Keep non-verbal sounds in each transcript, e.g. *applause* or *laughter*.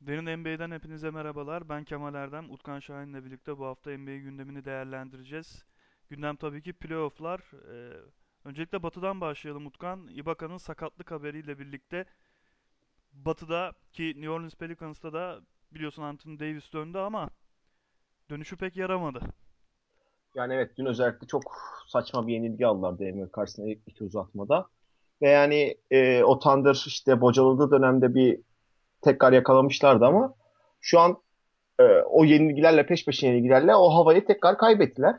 Derin NBA'den hepinize merhabalar. Ben Kemal Erdem. Utkan Şahin'le birlikte bu hafta NBA gündemini değerlendireceğiz. Gündem tabii ki playoff'lar. Ee, öncelikle Batı'dan başlayalım Utkan. Ibaka'nın sakatlık haberiyle birlikte Batı'da ki New Orleans Pelicans'ta da biliyorsun Anthony Davis döndü ama dönüşü pek yaramadı. Yani evet dün özellikle çok saçma bir yenilgi aldılar Denver karşısında ilk iki uzatmada. Ve yani e, o Thunder işte bocaladığı dönemde bir tekrar yakalamışlardı ama şu an e, o yenilgilerle peş peşe yenilgilerle o havayı tekrar kaybettiler.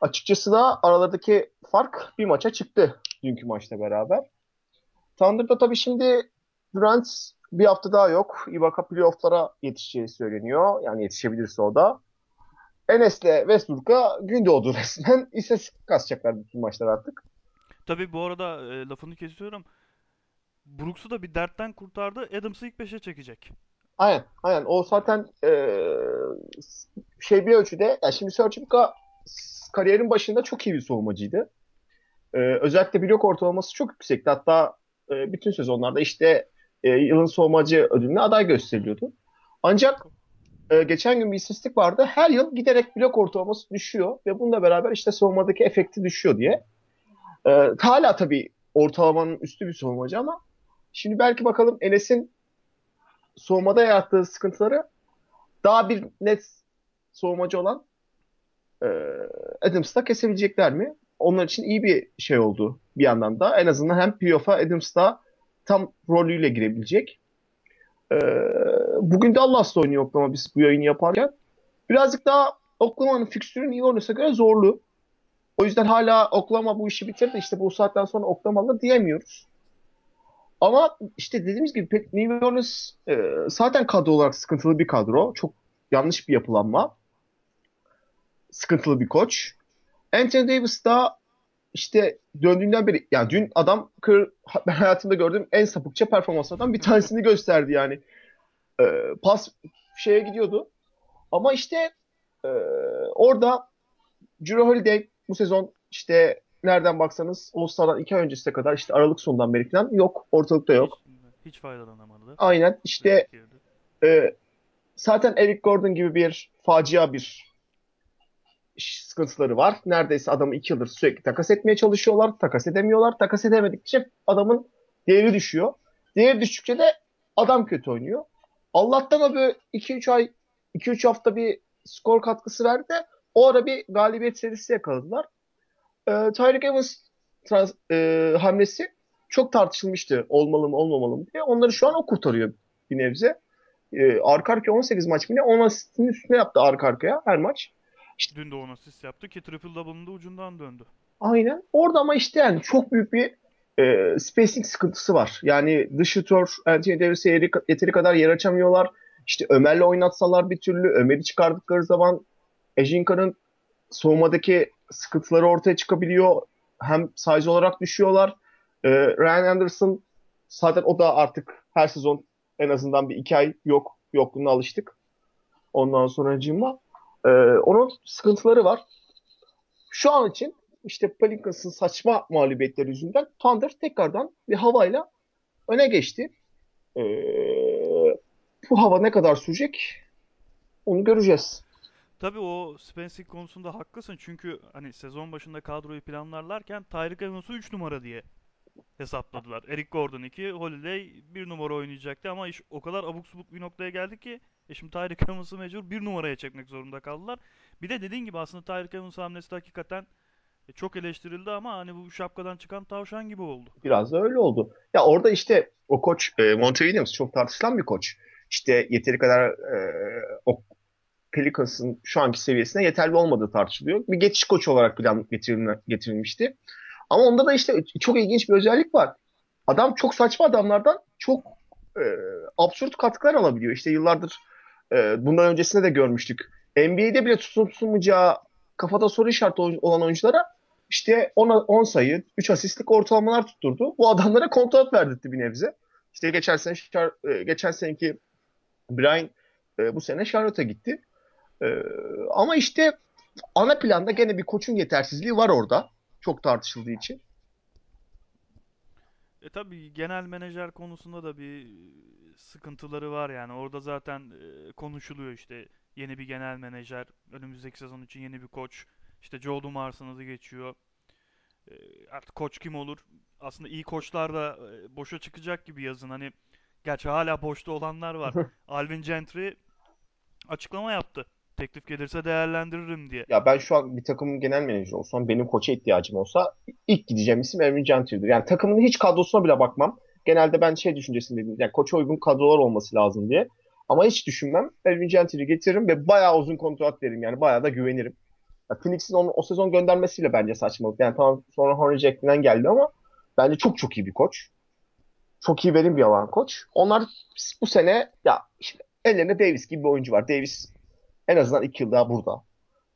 Açıkçası da aralardaki fark bir maça çıktı dünkü maçla beraber. Thunder'da tabii şimdi Durant bir hafta daha yok. Ibaka playoff'lara yetişeceği söyleniyor. Yani yetişebilirse o da. Enes'le Westbrook'a gün doğdu resmen. İstatistik kasacaklar bütün maçlar artık. Tabii bu arada e, lafını kesiyorum. Brooks'u da bir dertten kurtardı. Adams'ı ilk beşe çekecek. Aynen, aynen. O zaten eee, şey bir ölçüde, yani şimdi Serge Ibaka kariyerin başında çok iyi bir savunmacıydı. Eee, özellikle blok ortalaması çok yüksekti. Hatta eee, bütün sezonlarda işte eee, yılın savunmacı ödülüne aday gösteriliyordu. Ancak eee, geçen gün bir istatistik vardı. Her yıl giderek blok ortalaması düşüyor ve bununla beraber işte savunmadaki efekti düşüyor diye. Eee, hala tabii ortalamanın üstü bir savunmacı ama şimdi belki bakalım Enes'in soğumada yarattığı sıkıntıları daha bir net soğumacı olan e, Adams'ta kesebilecekler mi? Onlar için iyi bir şey oldu bir yandan da. En azından hem playoff'a Adams'ta tam rolüyle girebilecek. E, bugün Dallas'ta oynuyor Oklahoma biz bu yayını yaparken. Birazcık daha Oklahoma'nın fikstürü New Orleans'a göre zorlu. O yüzden hala Oklahoma bu işi bitirdi. İşte bu saatten sonra Oklahoma'lı diyemiyoruz. Ama işte dediğimiz gibi New Orleans e, zaten kadro olarak sıkıntılı bir kadro. Çok yanlış bir yapılanma. Sıkıntılı bir koç. Anthony Davis da işte döndüğünden beri yani dün adam kır, ben hayatımda gördüğüm en sapıkça performanslardan bir tanesini *laughs* gösterdi yani. E, pas şeye gidiyordu. Ama işte e, orada Jrue Holiday bu sezon işte nereden baksanız All-Star'dan iki ay öncesine kadar işte Aralık sonundan beri falan yok. Ortalıkta Hiç yok. hiç faydalanamadı. Aynen işte e, zaten Eric Gordon gibi bir facia bir sıkıntıları var. Neredeyse adamı iki yıldır sürekli takas etmeye çalışıyorlar. Takas edemiyorlar. Takas edemedikçe adamın değeri düşüyor. Değeri düştükçe de adam kötü oynuyor. Allah'tan o böyle iki üç ay iki üç hafta bir skor katkısı verdi o ara bir galibiyet serisi yakaladılar. E, Tyreek Evans trans, e, hamlesi çok tartışılmıştı. Olmalı mı olmamalı mı diye. Onları şu an o kurtarıyor bir nebze. E, arka arkaya 18 maç ne? 10 asistin üstüne yaptı arka arkaya her maç. İşte Dün de 10 asist yaptı ki triple double'ın da ucundan döndü. aynen. Orada ama işte yani çok büyük bir e, spacing sıkıntısı var. Yani dış şutör Anthony Davis'e yeri, yeteri kadar yer açamıyorlar. İşte Ömer'le oynatsalar bir türlü Ömer'i çıkardıkları zaman Ejinka'nın soğumadaki sıkıntıları ortaya çıkabiliyor. Hem size olarak düşüyorlar. Ee, Ryan Anderson zaten o da artık her sezon en azından bir iki ay yok yokluğuna alıştık. Ondan sonracığıma ee, onun sıkıntıları var. Şu an için işte Pelicans'ın saçma mağlubiyetleri yüzünden Thunder tekrardan bir havayla öne geçti. Ee, bu hava ne kadar sürecek onu göreceğiz. Tabii o spacing konusunda haklısın çünkü hani sezon başında kadroyu planlarlarken Tyreek Evans'ı 3 numara diye hesapladılar. Eric Gordon 2, Holiday bir numara oynayacaktı ama iş o kadar abuk subuk bir noktaya geldi ki e şimdi Tyreek *laughs* Evans'ı mecbur bir numaraya çekmek zorunda kaldılar. Bir de dediğin gibi aslında Tyreek Evans hamlesi hakikaten e, çok eleştirildi ama hani bu şapkadan çıkan tavşan gibi oldu. Biraz da öyle oldu. Ya orada işte o koç e, Monte Williams çok tartışılan bir koç. İşte yeteri kadar e, o Pelicans'ın şu anki seviyesine yeterli olmadığı tartışılıyor. Bir geçiş koçu olarak plan getirilmişti. Ama onda da işte çok ilginç bir özellik var. Adam çok saçma adamlardan çok e, absürt katkılar alabiliyor. İşte yıllardır e, bundan öncesinde de görmüştük. NBA'de bile tutunmayacağı kafada soru işareti olan oyunculara işte 10, 10 sayı, 3 asistlik ortalamalar tutturdu. Bu adamlara kontrat verdirtti bir nebze. İşte geçen sene e, geçen seneki Brian e, bu sene Charlotte'a gitti. E, ama işte ana planda gene bir koçun yetersizliği var orada. Çok tartışıldığı için. E tabii genel menajer konusunda da bir sıkıntıları var yani. Orada zaten e, konuşuluyor işte yeni bir genel menajer, önümüzdeki sezon için yeni bir koç. İşte Joe Dumars adı geçiyor. E, artık koç kim olur? Aslında iyi koçlar da e, boşa çıkacak gibi yazın. Hani gerçi hala boşta olanlar var. *laughs* Alvin Gentry açıklama yaptı. Teklif gelirse değerlendiririm diye. Ya ben şu an bir takımın genel menajeri olsam, benim koça ihtiyacım olsa ilk gideceğim isim Erwin Gentry'dir. Yani takımın hiç kadrosuna bile bakmam. Genelde ben şey düşüncesindeyim. Yani koça uygun kadrolar olması lazım diye. Ama hiç düşünmem. Erwin Gentry'yi getiririm ve bayağı uzun kontrat veririm. Yani bayağı da güvenirim. Ya Phoenix'in onu, o sezon göndermesiyle bence saçmalık. Yani tamam sonra Henry Jackman'den geldi ama bence çok çok iyi bir koç. Çok iyi verim bir alan koç. Onlar bu sene ya işte ellerinde Davis gibi bir oyuncu var. Davis en azından iki yıl daha burada.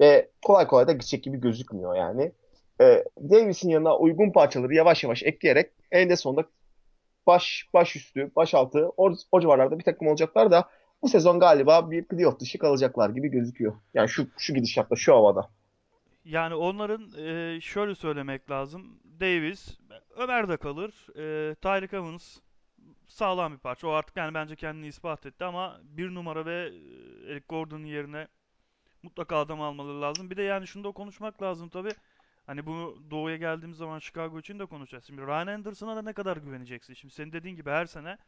Ve kolay kolay da gidecek gibi gözükmüyor yani. Ee, Davis'in yanına uygun parçaları yavaş yavaş ekleyerek eninde sonunda baş baş üstü, baş altı o, o civarlarda bir takım olacaklar da bu sezon galiba bir playoff dışı kalacaklar gibi gözüküyor. Yani şu şu gidişatla şu havada. Yani onların e, şöyle söylemek lazım. Davis, Ömer de kalır. E, Tyreek Evans sağlam bir parça. O artık yani bence kendini ispat etti ama bir numara ve e, Eric Gordon'un yerine mutlaka adam almaları lazım. Bir de yani şunu da konuşmak lazım tabii. Hani bunu doğuya geldiğimiz zaman Chicago için de konuşacağız. Şimdi Ryan Anderson'a da ne kadar güveneceksin? Şimdi senin dediğin gibi her sene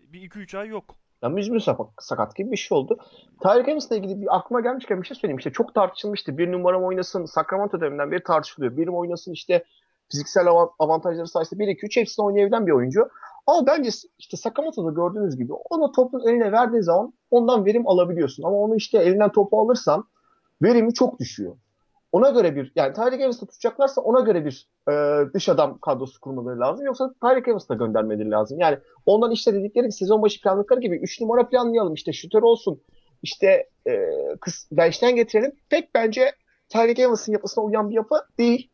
bir iki üç ay yok. Ya müzmin sakat gibi bir şey oldu. Tyreek Evans'la ilgili bir aklıma gelmişken bir şey söyleyeyim. İşte çok tartışılmıştı. Bir numaram oynasın. Sacramento döneminden beri tartışılıyor. Birim oynasın işte fiziksel avantajları sayesinde 1-2-3 hepsini oynayabilen bir oyuncu. Ama bence işte Sakamoto'da gördüğünüz gibi onu topun eline verdiği zaman ondan verim alabiliyorsun. Ama onu işte elinden topu alırsan verimi çok düşüyor. Ona göre bir yani Tyreek Evans'ı tutacaklarsa ona göre bir e, dış adam kadrosu kurmaları lazım. Yoksa Tyreek Evans'ı da göndermeleri lazım. Yani ondan işte dedikleri sezon başı planladıkları gibi 3 numara planlayalım. işte şütör olsun. İşte e, kız, bench'ten getirelim. Pek bence Tyreek Evans'ın yapısına uyan bir yapı değil.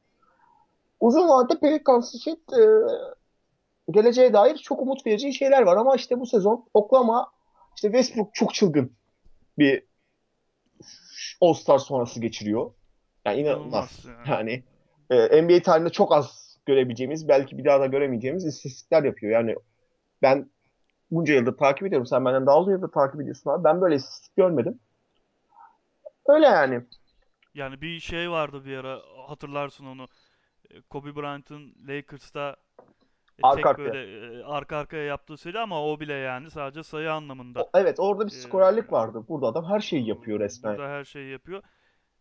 Uzun vadede Pelicans için e, geleceğe dair çok umut verici şeyler var ama işte bu sezon Oklahoma işte Westbrook çok çılgın bir All-Star sonrası geçiriyor. Yani inanılmaz. Yani e, NBA tarihinde çok az görebileceğimiz, belki bir daha da göremeyeceğimiz istatistikler yapıyor. Yani ben bunca yıldır takip ediyorum. Sen benden daha uzun yıldır takip ediyorsun abi. Ben böyle istatistik görmedim. Öyle yani. Yani bir şey vardı bir ara hatırlarsın onu. E, Kobe Bryant'ın Lakers'ta Arka tek arkaya. böyle e, arka arkaya yaptığı seri ama o bile yani sadece sayı anlamında. O, evet orada bir E, skorerlik vardı. Burada adam her şeyi yapıyor resmen. burada her şeyi yapıyor.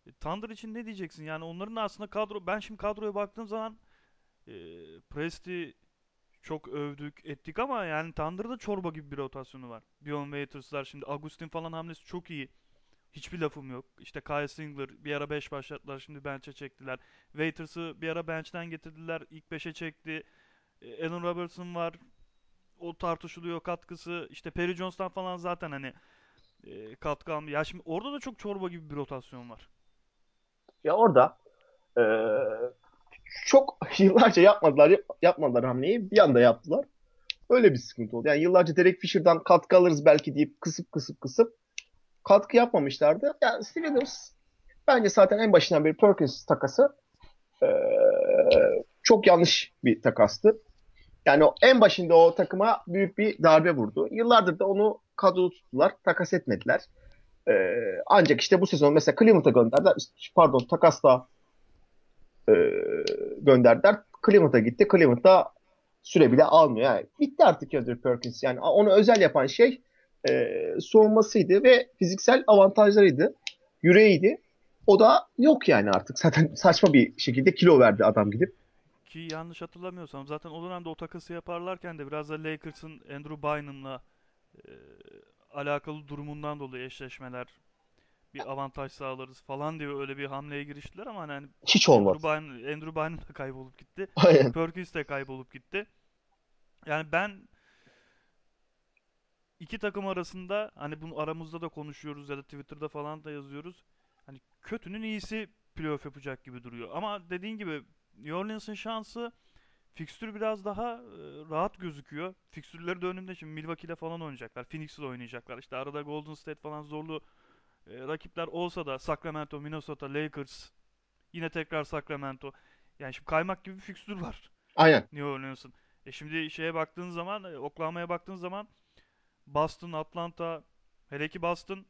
E, Thunder için ne diyeceksin? Yani onların aslında kadro ben şimdi kadroya baktığım zaman e, Presti çok övdük ettik ama yani Thunder'da çorba gibi bir rotasyonu var. Dion Waiters'lar şimdi Agustin falan hamlesi çok iyi. Hiçbir lafım yok. İşte Kyle Singler bir ara 5 başlattılar şimdi bench'e çektiler. Waiters'ı bir ara bench'ten getirdiler ilk beşe çekti. E, Allen Robertson var. O tartışılıyor katkısı. İşte Perry Jones'tan falan zaten hani e, katkı almıyor. Ya şimdi orada da çok çorba gibi bir rotasyon var. Ya orada e, çok *laughs* yıllarca yapmadılar yap- yapmadılar hamleyi. Bir anda yaptılar. Öyle bir sıkıntı oldu. Yani yıllarca Derek Fisher'dan katkı alırız belki deyip kısıp kısıp kısıp katkı yapmamışlardı. Yani Steve Adams bence zaten en başından beri Perkins takası e, çok yanlış bir takastı. Yani o en başında o takıma büyük bir darbe vurdu. Yıllardır da onu kadro tuttular, takas etmediler. Ee, ancak işte bu sezon mesela Cleveland'a gönderdiler. Pardon takasla e, gönderdiler. Cleveland'a gitti. Cleveland'da süre bile almıyor. Yani bitti artık Andrew Perkins. Yani onu özel yapan şey e, soğumasıydı ve fiziksel avantajlarıydı. Yüreğiydi. O da yok yani artık. Zaten *laughs* saçma bir şekilde kilo verdi adam gidip. Ki yanlış hatırlamıyorsam zaten o dönemde o takası yaparlarken de biraz da Lakers'ın Andrew Bynum'la e, alakalı durumundan dolayı eşleşmeler bir avantaj sağlarız falan diye öyle bir hamleye giriştiler ama hani Hiç Andrew olmaz. Bynum, Andrew Bynum da kaybolup gitti. *laughs* Aynen. Perkins de kaybolup gitti. Yani ben iki takım arasında hani bunu aramızda da konuşuyoruz ya da Twitter'da falan da yazıyoruz. Hani kötünün iyisi playoff yapacak gibi duruyor. Ama dediğin gibi New Orleans'ın şansı fikstür biraz daha e, rahat gözüküyor. Fikstürleri de önünde şimdi Milwaukee ile falan oynayacaklar. Phoenix'le oynayacaklar. İşte arada Golden State falan zorlu e, rakipler olsa da Sacramento, Minnesota, Lakers, yine tekrar Sacramento. Yani şimdi kaymak gibi bir fikstür var Aynen. New Orleans'ın. E şimdi şeye baktığın zaman, e, Oklahoma'ya baktığın zaman Boston, Atlanta, hele ki Boston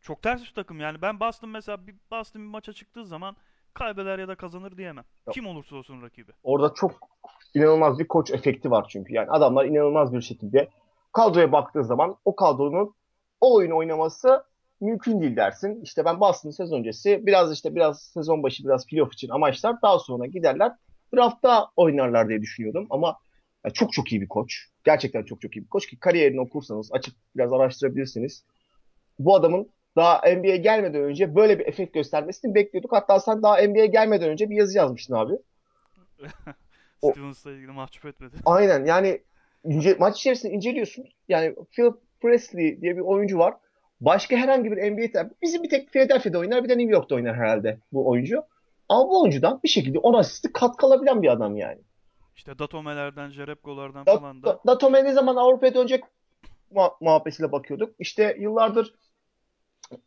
çok ters bir takım. Yani ben Boston mesela bir Boston bir maça çıktığı zaman kaybeder ya da kazanır diyemem. Kim olursa olsun rakibi. Orada çok inanılmaz bir koç efekti var çünkü. Yani adamlar inanılmaz bir şekilde kadroya baktığı zaman o kadronun o oyunu oynaması mümkün değil dersin. İşte ben Boston sezon öncesi biraz işte biraz sezon başı biraz playoff için amaçlar daha sonra giderler draftta oynarlar diye düşünüyordum ama ya çok çok iyi bir koç. Gerçekten çok çok iyi bir koç ki kariyerini okursanız açıp biraz araştırabilirsiniz. Bu adamın daha NBA'ye gelmeden önce böyle bir efekt göstermesini bekliyorduk. Hatta sen daha NBA'ye gelmeden önce bir yazı yazmıştın abi. *laughs* Stevens'la ilgili mahcup etmedi. aynen yani ince, maç içerisinde inceliyorsun. Yani Philip Presley diye bir oyuncu var. Başka herhangi bir NBA bizim bir tek Philadelphia'da oynar bir de New York'ta oynar herhalde bu oyuncu. Ama bu oyuncudan bir şekilde 10 asisti katkı alabilen bir adam yani. İşte Datome'lerden, Jerebko'lardan Da, falan da, da Datome ne zaman Avrupa'ya dönecek muha- muhabbetiyle bakıyorduk. İşte yıllardır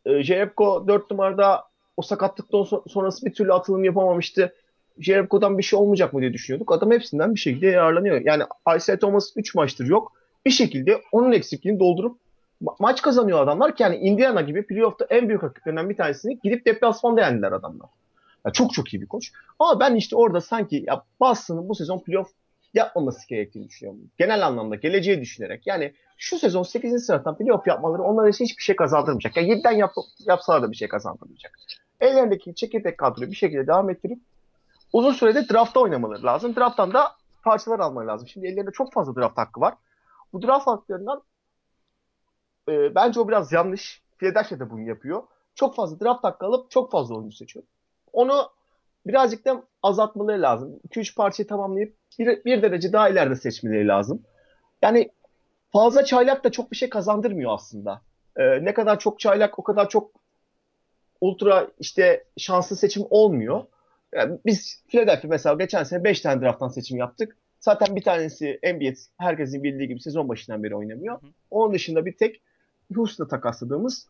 e, Jerebko 4 numarada o sakatlıktan so- sonrası bir türlü atılım yapamamıştı. Jerebko'dan bir şey olmayacak mı diye düşünüyorduk. Adam hepsinden bir şekilde yararlanıyor. Yani Isaiah Thomas 3 maçtır yok. Bir şekilde onun eksikliğini doldurup ma- maç kazanıyor adamlar ki yani Indiana gibi playoff'ta en büyük rakiplerinden bir tanesini gidip deplasmanda yendiler adamlar. Ya çok çok iyi bir koç. Ama ben işte orada sanki ya Boston'ın bu sezon playoff yapmaması gerektiğini düşünüyorum. Genel anlamda geleceği düşünerek. Yani şu sezon 8. sıradan playoff yapmaları onlara hiçbir şey kazandırmayacak. Yani 7'den yap, yapsalar da bir şey kazandırmayacak. Ellerindeki çekirdek kadroyu bir şekilde devam ettirip uzun sürede draftta oynamaları lazım. Drafttan da parçalar almaları lazım. Şimdi ellerinde çok fazla draft hakkı var. Bu draft haklarından e, bence o biraz yanlış. Philadelphia da bunu yapıyor. Çok fazla draft hakkı alıp çok fazla oyuncu seçiyor. Onu birazcık da azaltmaları lazım. 2-3 parçayı tamamlayıp bir, bir derece daha ileride seçmeleri lazım. Yani fazla çaylak da çok bir şey kazandırmıyor aslında. Ee, ne kadar çok çaylak o kadar çok ultra işte şanslı seçim olmuyor. Yani biz Philadelphia mesela geçen sene 5 tane drafttan seçim yaptık. Zaten bir tanesi NBA herkesin bildiği gibi sezon başından beri oynamıyor. Onun dışında bir tek Houston'da takasladığımız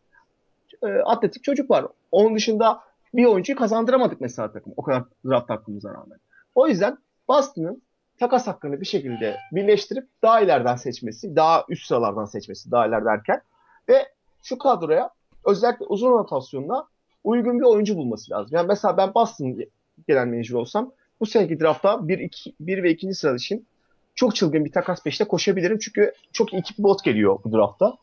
e, atletik çocuk var. Onun dışında bir oyuncuyu kazandıramadık mesela takım. O kadar draft hakkımıza rağmen. O yüzden Boston'ın takas hakkını bir şekilde birleştirip daha ileriden seçmesi, daha üst sıralardan seçmesi, daha iler derken ve şu kadroya özellikle uzun rotasyonuna uygun bir oyuncu bulması lazım. Yani mesela ben Boston genel menajer olsam bu seneki draftta 1, 2, 1 ve 2. sıra için çok çılgın bir takas peşinde koşabilirim. Çünkü çok iyi iki pivot geliyor bu draftta.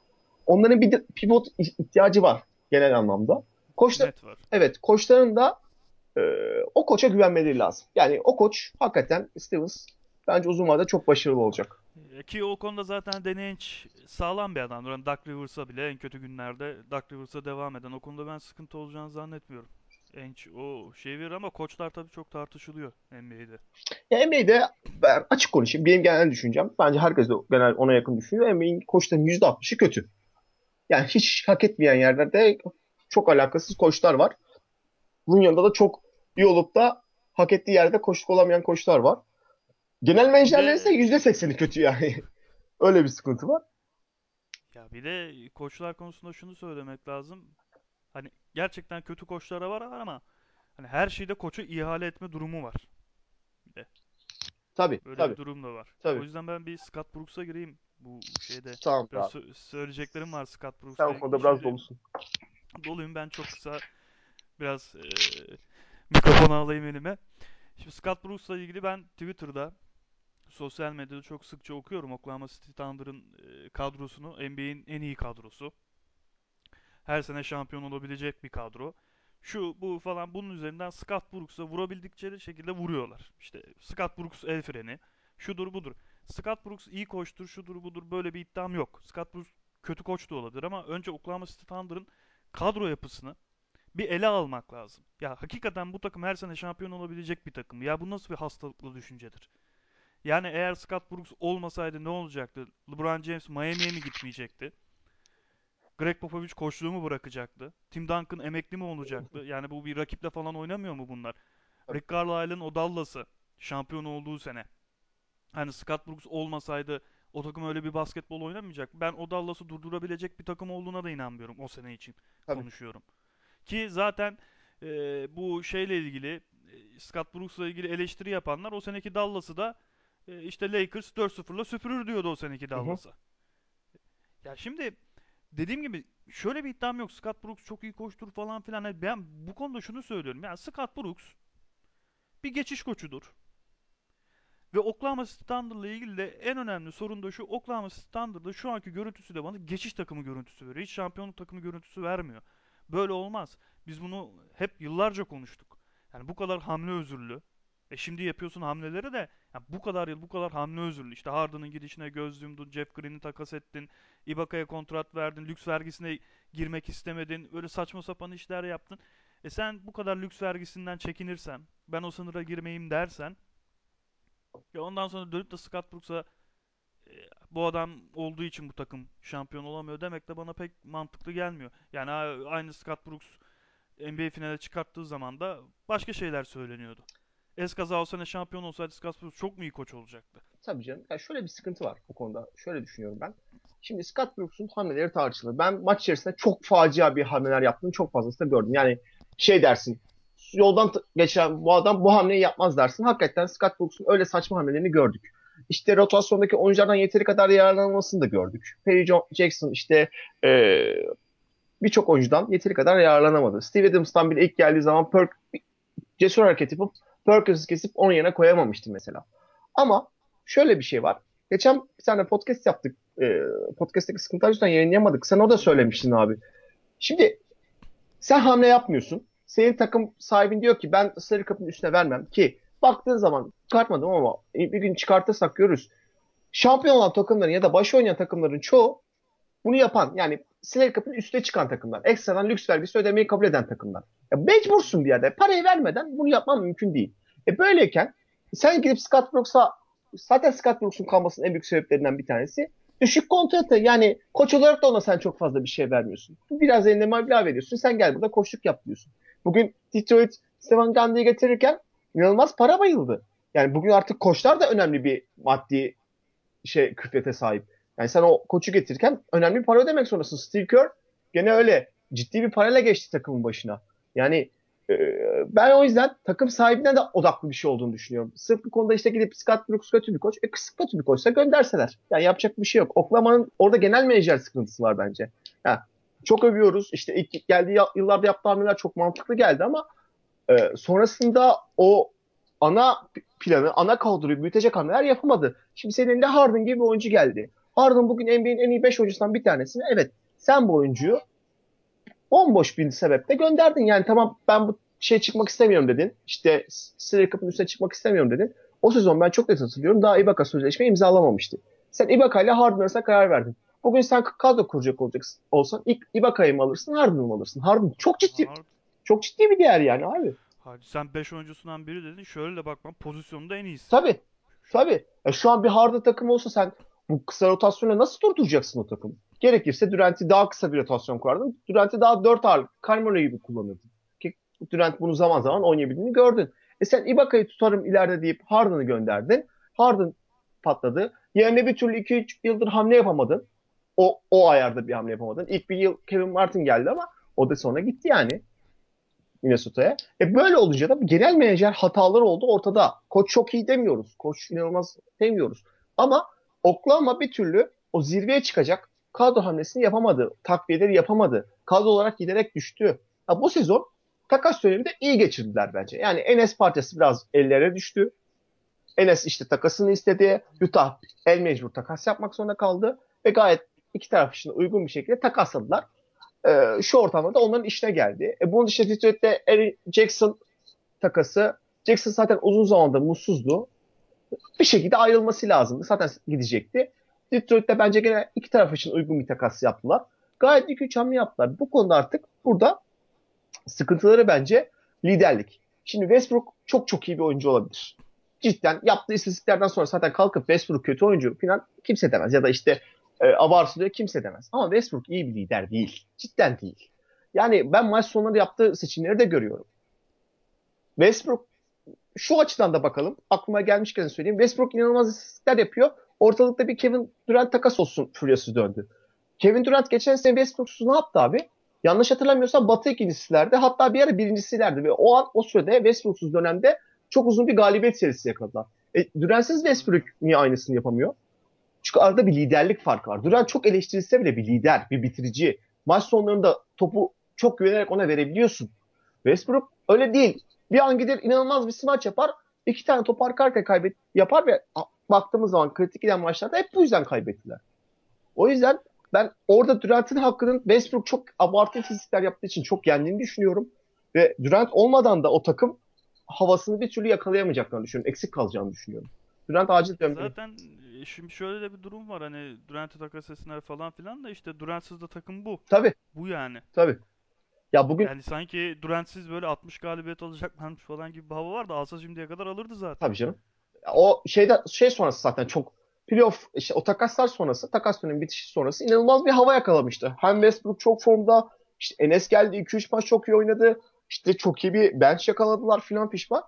Onların bir pivot ihtiyacı var genel anlamda. Koçlar, evet koçların da e, o koça güvenmeleri lazım. Yani o koç hakikaten Stevens bence uzun vadede çok başarılı olacak. E, Ki o konuda zaten Danny sağlam bir adam. Yani Doug Rivers'a bile en kötü günlerde Doug Rivers'a devam eden. O konuda ben sıkıntı olacağını zannetmiyorum. Enç o şey verir ama koçlar tabii çok tartışılıyor NBA'de. Ya NBA'de ben açık konuşayım. Benim genel düşüncem. Bence herkes de genel ona yakın düşünüyor. NBA'in koçların %60'ı kötü. Yani hiç hak etmeyen yerlerde çok alakasız koçlar var. Bunun yanında da çok iyi olup da hak ettiği yerde koçluk olamayan koçlar var. Genel Bir menajerlerin ise de %80'i kötü yani. *laughs* Öyle bir sıkıntı var. ya bir de koçlar konusunda şunu söylemek lazım. Hani gerçekten kötü koçlara var ama hani her şeyde koçu ihale etme durumu var. Bir de Tabii, böyle bir tabii, durum da var. O tabii. yüzden ben bir Scott Brooks'a gireyim bu şeyde. Tamam Biraz abi. sö- söyleyeceklerim var Scott Sen o ilgili. konuda biraz dolusun. Doluyum ben çok kısa biraz eee mikrofonu alayım elime. Şimdi Scott Brooks'la ilgili ben Twitter'da sosyal medyada çok sıkça okuyorum Oklahoma City Thunder'ın e, kadrosunu. NBA'in en iyi kadrosu. Her sene şampiyon olabilecek bir kadro. Şu bu falan bunun üzerinden Scott Brooks'a vurabildikleri şekilde vuruyorlar. İşte Scott Brooks el freni. Şudur budur. Scott Brooks iyi koçtur, şudur budur böyle bir iddiam yok. Scott Brooks kötü koç da olabilir ama önce Oklahoma City Thunder'ın kadro yapısını bir ele almak lazım. Ya hakikaten bu takım her sene şampiyon olabilecek bir takım. Ya bu nasıl bir hastalıklı düşüncedir? Yani eğer Scott Brooks olmasaydı ne olacaktı? LeBron James Miami'ye mi gitmeyecekti? Greg Popovich koçluğu mu bırakacaktı? Tim Duncan emekli mi olacaktı? Yani bu bir rakiple falan oynamıyor mu bunlar? Rick Carlisle'ın o Dallas'ı şampiyon olduğu sene. Hani Scott Brooks olmasaydı o takım öyle bir basketbol oynamayacak. Ben o Dallas'ı durdurabilecek bir takım olduğuna da inanmıyorum o sene için Tabii. konuşuyorum. Ki zaten e, bu şeyle ilgili e, Scott Brooks'la ilgili eleştiri yapanlar o seneki Dallas'ı da e, işte Lakers 4-0'la süpürür diyordu o seneki. Dallas'a. Ya şimdi dediğim gibi şöyle bir iddiam yok. Scott Brooks çok iyi koçtur falan filan. Yani Ben bu konuda şunu söylüyorum. Yani Scott Brooks bir geçiş koçudur. Ve Oklahoma Thunder'la ilgili de en önemli sorun da şu. Oklahoma Thunder'da şu anki görüntüsü de bana geçiş takımı görüntüsü veriyor. Hiç şampiyonluk takımı görüntüsü vermiyor. Böyle olmaz. Biz bunu hep yıllarca konuştuk. Yani bu kadar hamle özürlü. E şimdi yapıyorsun hamleleri de ya bu kadar yıl bu kadar hamle özürlü. İşte Harden'ın gidişine göz yumdun, Jeff Green'i takas ettin, Ibaka'ya kontrat verdin, lüks vergisine girmek istemedin, böyle saçma sapan işler yaptın. E sen bu kadar lüks vergisinden çekinirsen, ben o sınıra girmeyeyim dersen ya ondan sonra dönüp de Scott Brooks'a e, bu adam olduğu için bu takım şampiyon olamıyor demek de bana pek mantıklı gelmiyor. Yani aynı Scott Brooks NBA finale çıkarttığı zaman da başka şeyler söyleniyordu. Eskaza o sene şampiyon olsaydı Scott Brooks çok mu iyi koç olacaktı? Tabii canım. Yani şöyle bir sıkıntı var bu konuda. Şöyle düşünüyorum ben. Şimdi Scott Brooks'un hamleleri tartışılır. Ben maç içerisinde çok facia bir hamleler yaptığını çok fazlasını gördüm. Yani şey dersin yoldan geçen bu adam bu hamleyi yapmaz dersin. Hakikaten Scott Brooks'un öyle saçma hamlelerini gördük. İşte rotasyondaki oyunculardan yeteri kadar yararlanmasını da gördük. Perry Jackson işte e, birçok oyuncudan yeteri kadar yararlanamadı. Steve Adams'tan bile ilk geldiği zaman Perk cesur hareket yapıp Perkins'i kesip onun yerine koyamamıştı mesela. Ama şöyle bir şey var. Geçen bir tane podcast yaptık. E, podcast'taki sıkıntılar yüzünden yayınlayamadık. Sen o da söylemiştin abi. Şimdi sen hamle yapmıyorsun. Senin takım sahibin diyor ki ben sarı kapının üstüne vermem ki baktığın zaman çıkartmadım ama bir gün çıkartırsak görürüz. Şampiyon olan takımların ya da baş oynayan takımların çoğu bunu yapan yani Snell Cup'ın üstüne çıkan takımlar. Ekstradan lüks vergisi ödemeyi kabul eden takımlar. Ya mecbursun bir yerde. Parayı vermeden bunu yapman mümkün değil. E böyleyken sen gidip Scott Brooks'a zaten Scott Brooks'un kalmasının en büyük sebeplerinden bir tanesi düşük kontratı. Yani koç olarak da ona sen çok fazla bir şey vermiyorsun. Biraz eline mabla veriyorsun. Sen gel burada koçluk yap diyorsun. Bugün Detroit Stephen Gandhi'yi getirirken inanılmaz para bayıldı. Yani bugün artık koçlar da önemli bir maddi şey külfete sahip. Yani sen o koçu getirirken önemli bir para ödemek zorundasın. Steve Kerr gene öyle ciddi bir parayla geçti takımın başına. Yani e, ben o yüzden takım sahibinden de odaklı bir şey olduğunu düşünüyorum. Sırf bu konuda işte gidip Scott Brooks kötü bir koç. E kötü bir koçsa gönderseler. Yani yapacak bir şey yok. Oklahoma'nın orada genel menajer sıkıntısı var bence. Yani çok övüyoruz. İşte ilk geldiği yıllarda yaptığı hamleler çok mantıklı geldi ama e, sonrasında o ana planı, ana kadroyu büyütecek hamleler yapamadı. Şimdi senin elinde Harden gibi bir oyuncu geldi. Harden bugün NBA'nin en iyi 5 oyuncusundan bir tanesini. Evet sen bu oyuncuyu bomboş bir sebeple gönderdin. Yani tamam ben bu şey çıkmak istemiyorum dedin. İşte Sırrı Cup'ın üstüne çıkmak istemiyorum dedin. O sezon ben çok net hatırlıyorum. Daha Ibaka sözleşme imzalamamıştı. Sen Ibaka ile Harden arasında karar verdin. Bugün sen kadro kuracak olacaksın olsan ilk Ibaka'yı mı alırsın Harden'ı mı alırsın? Harden çok ciddi Harden. çok ciddi bir değer yani abi. Hadi sen 5 oyuncusundan biri dedin. Şöyle de bakmam pozisyonunda en iyisi. Tabii. Tabii. E şu an bir Harden takımı olsa sen bu kısa rotasyonla nasıl durduracaksın o takımı? Gerekirse Durant'i daha kısa bir rotasyon kurardın. Durant'i daha 4 ağırlık Carmelo gibi kullanırdın. Ki Durant bunu zaman zaman oynayabildiğini gördün. E sen Ibaka'yı tutarım ileride deyip Harden'ı gönderdin. Harden patladı. Yerine bir türlü 2-3 yıldır hamle yapamadın. O, o ayarda bir hamle yapamadın. İlk bir yıl Kevin Martin geldi ama o da sonra gitti yani. Minnesota'ya. E böyle olunca da genel menajer hataları oldu ortada. Koç çok iyi demiyoruz. Koç inanılmaz demiyoruz. Ama Oklahoma bir türlü o zirveye çıkacak kadro hamlesini yapamadı. Takviyeleri yapamadı. Kadro olarak giderek düştü. Ha, bu sezon takas döneminde iyi geçirdiler bence. Yani Enes parçası biraz ellere düştü. Enes işte takasını istedi. Utah el mecbur takas yapmak zorunda kaldı. Ve gayet iki taraf için uygun bir şekilde takasladılar. Ee, şu ortamda da onların işine geldi. E, bunun dışında Detroit'te Eric Jackson takası. Jackson zaten uzun zamandır mutsuzdu bir şekilde ayrılması lazımdı. Zaten gidecekti. Detroit'te bence gene iki taraf için uygun bir takas yaptılar. Gayet iki üç hamle yaptılar. Bu konuda artık burada sıkıntıları bence liderlik. Şimdi Westbrook çok çok iyi bir oyuncu olabilir. Cidden yaptığı istatistiklerden sonra zaten kalkıp Westbrook kötü oyuncu falan kimse demez. Ya da işte e, abartılıyor kimse demez. Ama Westbrook iyi bir lider değil. Cidden değil. Yani ben maç sonları yaptığı seçimleri de görüyorum. Westbrook şu açıdan da bakalım. Aklıma gelmişken söyleyeyim. Westbrook inanılmaz istatistikler yapıyor. Ortalıkta bir Kevin Durant takas olsun furyası döndü. Kevin Durant geçen sene Westbrook'suz ne yaptı abi? Yanlış hatırlamıyorsam Batı ikincisilerde hatta bir ara birincisilerdi ve o an o sürede Westbrook'suz dönemde çok uzun bir galibiyet serisi yakaladılar. E, Durant'siz Westbrook niye aynısını yapamıyor? Çünkü arada bir liderlik farkı var. Durant çok eleştirilse bile bir lider, bir bitirici. Maç sonlarında topu çok güvenerek ona verebiliyorsun. Westbrook öyle değil. Bir an gider inanılmaz bir smaç yapar. iki tane top arka arkaya kaybet yapar ve baktığımız zaman kritik giden maçlarda hep bu yüzden kaybettiler. O yüzden ben orada Durant'in hakkının Westbrook çok abartı fizikler yaptığı için çok yendiğini düşünüyorum. Ve Durant olmadan da o takım havasını bir türlü yakalayamayacaklarını düşünüyorum. Eksik kalacağını düşünüyorum. Durant acil dönmeli. Zaten e, şimdi şöyle de bir durum var hani Durant'ı takas etsinler falan filan da işte Durant'sız da takım bu. Tabii. Bu yani. Tabii. Ya bugün Yani sanki Durant'siz böyle 60 galibiyet alacaklarmış falan gibi bir hava var da alsa şimdiye kadar alırdı zaten. tabii canım. O şeyde şey sonrası zaten çok playoff işte o takaslar sonrası, takas dönemi bitişi sonrası inanılmaz bir hava yakalamıştı. Hem Westbrook çok formda, işte Enes geldi 2-3 maç çok iyi oynadı. İşte çok iyi bir bench yakaladılar filan pişman.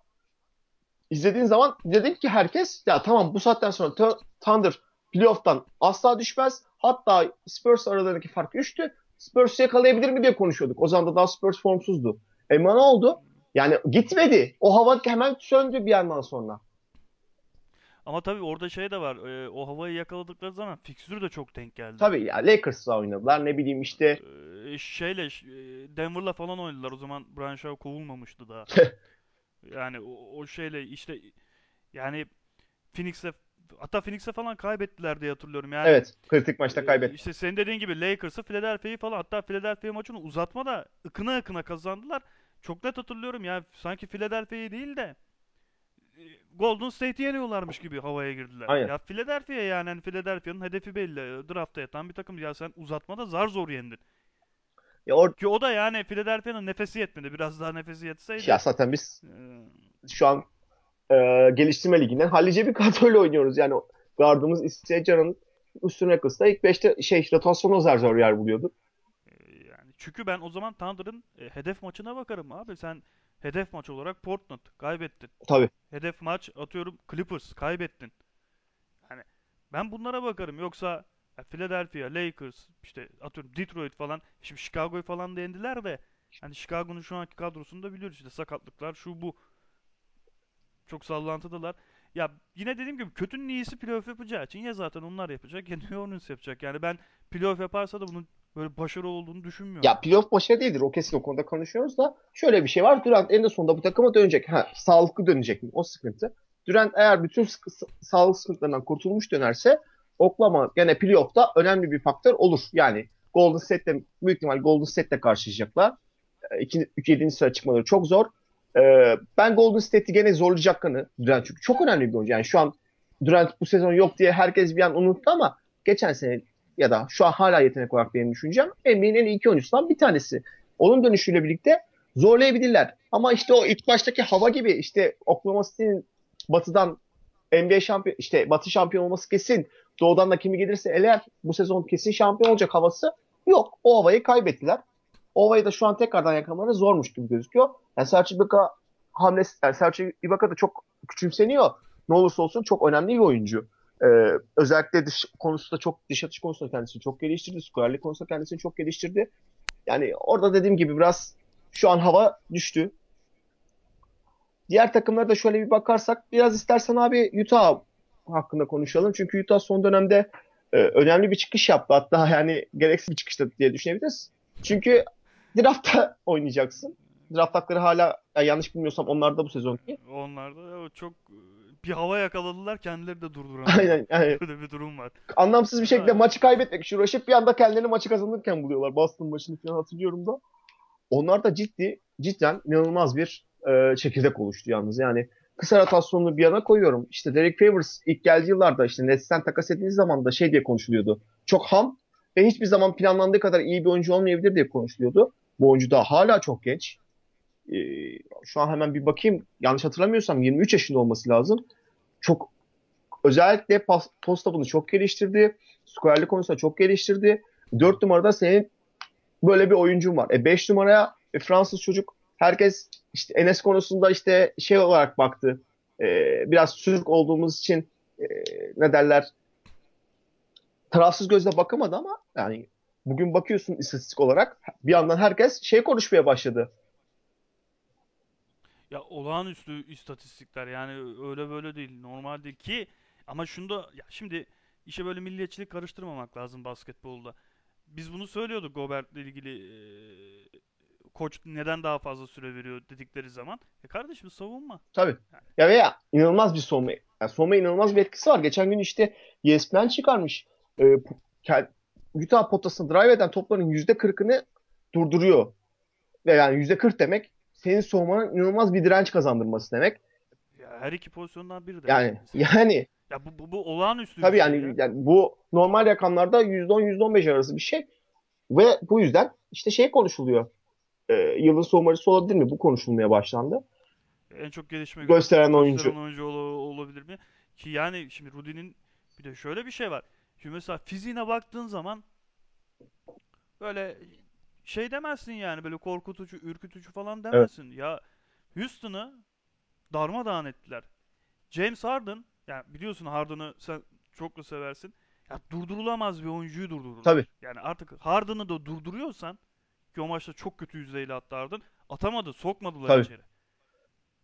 İzlediğin zaman dedik ki herkes ya tamam bu saatten sonra Th- Thunder playoff'tan asla düşmez. Hatta Spurs aralarındaki fark 3'tü. Spurs yakalayabilir mi diye konuşuyorduk. O zaman da daha Spurs formsuzdu. E ne oldu? Yani gitmedi. O hava hemen söndü bir yandan sonra. Ama tabii orada şey de var. e, o havayı yakaladıkları zaman fikstürü de çok denk geldi. Tabii ya Lakers'la oynadılar. Ne bileyim işte E, şeyle Denver'la falan oynadılar. O zaman Brian Shaw kovulmamıştı daha. *laughs* Yani o, o şeyle işte yani Phoenix'e hatta Phoenix'e falan kaybettiler diye hatırlıyorum. Yani evet kritik maçta e, kaybetti. işte senin dediğin gibi Lakers'ı, Philadelphia'yı falan hatta Philadelphia maçını uzatmada ıkına ıkına kazandılar. Çok net hatırlıyorum ya sanki Philadelphia'yı değil de e, Golden State'i yeniyorlarmış gibi havaya girdiler. Aynen. Ya Philadelphia yani hani Philadelphia'nın hedefi belli. Draftta yatan bir takım. Ya sen uzatmada zar zor yendin. Ya, or Ki o da yani Philadelphia'nın nefesi yetmedi. Biraz daha nefesi ya yetseydi. zaten biz e, şu an e, geliştirme liginden hallice bir kadroyla oynuyoruz. Yani gardımız İstinye Can'ın üstüne Lakers'ta ilk 5'te şey rotasyonu zar zor yer buluyorduk. Yani çünkü ben o zaman Thunder'ın e, hedef maçına bakarım abi. Sen hedef maç olarak Portland kaybettin. Tabii. Hedef maç atıyorum Clippers kaybettin. Yani ben bunlara bakarım. Yoksa Philadelphia, Lakers, işte atıyorum Detroit falan. Şimdi Chicago'yu falan da yendiler de. Hani Chicago'nun şu anki kadrosunu da biliyoruz işte sakatlıklar şu bu. Çok sallantıdılar. Ya yine dediğim gibi kötünün iyisi playoff yapacağı için ya zaten onlar yapacak ya *laughs* New Orleans yapacak. Yani ben playoff yaparsa da bunun böyle başarılı olduğunu düşünmüyorum. Ya playoff başarı değildir. O kesin o konuda konuşuyoruz da şöyle bir şey var. Durant en sonunda bu takıma dönecek. Ha, sağlıklı dönecek mi? O sıkıntı. Durant eğer bütün sağlık sıkıntılarından kurtulmuş dönerse Oklahoma gene playoff'ta önemli bir faktör olur. Yani Golden State'le büyük ihtimal Golden State'le karşılaşacaklar. 2. 7. sıra çıkmaları çok zor. Ee, ben Golden State'i gene zorlayacaklarını Durant çünkü çok önemli bir oyuncu. Yani şu an Durant bu sezon yok diye herkes bir an unuttu ama geçen sene ya da şu an hala yetenek olarak benim düşüncem NBA'nin en iyi iki oyuncusundan bir tanesi. Onun dönüşüyle birlikte zorlayabilirler. Ama işte o ilk baştaki hava gibi işte Oklahoma City'nin batıdan NBA şampiyon işte batı şampiyon olması kesin. Doğudan da kimi gelirse eğer bu sezon kesin şampiyon olacak havası yok. O havayı kaybettiler. O havayı da şu an tekrardan yakalamaları zormuş gibi gözüküyor. Yani Serçe Ibaka hamlesi, yani Serçe Ibaka da çok küçümseniyor. Ne olursa olsun çok önemli bir oyuncu. Ee, özellikle dış konusunda çok dış atış konusunda kendisini çok geliştirdi. Skorerlik konusunda kendisini çok geliştirdi. Yani orada dediğim gibi biraz şu an hava düştü. Diğer takımlara da şöyle bir bakarsak biraz istersen abi Utah hakkında konuşalım. Çünkü Utah son dönemde e, önemli bir çıkış yaptı. Hatta yani gereksiz bir çıkıştı diye düşünebiliriz. Çünkü draftta *laughs* oynayacaksın. Draft hakları hala yani yanlış bilmiyorsam onlar da bu sezonki. Onlar da çok bir hava yakaladılar kendileri de durduramadılar. *laughs* Aynen yani *laughs* Böyle bir durum var. anlamsız bir şekilde maçı kaybetmek için uğraşıp bir anda kendilerini maçı kazanırken buluyorlar. Boston maçını falan hatırlıyorum da. Onlar da ciddi, cidden inanılmaz bir e, çekirdek oluştu yalnız. Yani kısa rotasyonunu bir yana koyuyorum. İşte Derek Favors ilk geldiği yıllarda işte Nets'ten takas edildiği zaman da şey diye konuşuluyordu. Çok ham ve hiçbir zaman planlandığı kadar iyi bir oyuncu olmayabilir diye konuşuluyordu. Bu oyuncu da hala çok genç. E, şu an hemen bir bakayım. Yanlış hatırlamıyorsam 23 yaşında olması lazım. Çok özellikle pas, bunu çok geliştirdi. Skorerlik konusunda çok geliştirdi. 4 numarada senin böyle bir oyuncun var. E 5 numaraya e, Fransız çocuk herkes işte Enes konusunda işte şey olarak baktı. E, biraz Türk olduğumuz için e, ne derler tarafsız gözle bakamadı ama yani bugün bakıyorsun istatistik olarak bir yandan herkes şey konuşmaya başladı. Ya olağanüstü istatistikler yani öyle böyle değil normal değil ki ama şunda ya şimdi işe böyle milliyetçilik karıştırmamak lazım basketbolda. Biz bunu söylüyorduk Gobert'le ilgili e, koç neden daha fazla süre veriyor dedikleri zaman. E kardeşim savunma. Tabii. Yani, Ya veya inanılmaz bir soğuma. Yani soğuma inanılmaz bir etkisi var. Geçen gün işte ESPN çıkarmış. Ee, Utah potasını drive eden topların %40'ını durduruyor. Ve yani %40 demek senin soğumanın inanılmaz bir direnç kazandırması demek. ya her iki pozisyondan biri demek Yani yani Ya bu, bu, bu olağanüstü tabii şey yani, ya. yani bu normal rakamlarda %10 %15 arası bir şey. Ve bu yüzden işte şey konuşuluyor. Ee, yılın soğumacısı olabilir mi? Bu konuşulmaya başlandı. En çok gelişme gö- Gösteren gösteren oyuncu. oyuncu ola- olabilir mi? Ki yani şimdi Rudy'nin bir de şöyle bir şey var. Şimdi mesela fiziğine baktığın zaman böyle şey demezsin yani böyle korkutucu, ürkütücü falan Evet. demezsin. Ya Houston'ı darmadağın ettiler. James Harden, yani biliyorsun Harden'ı sen çok da seversin. Ya durdurulamaz bir oyuncuyu durdururlar. Tabii. Yani artık Harden'ı da durduruyorsan ki o maçta çok kötü yüzdeyle attı Harden. Atamadı, sokmadılar Tabii. içeri.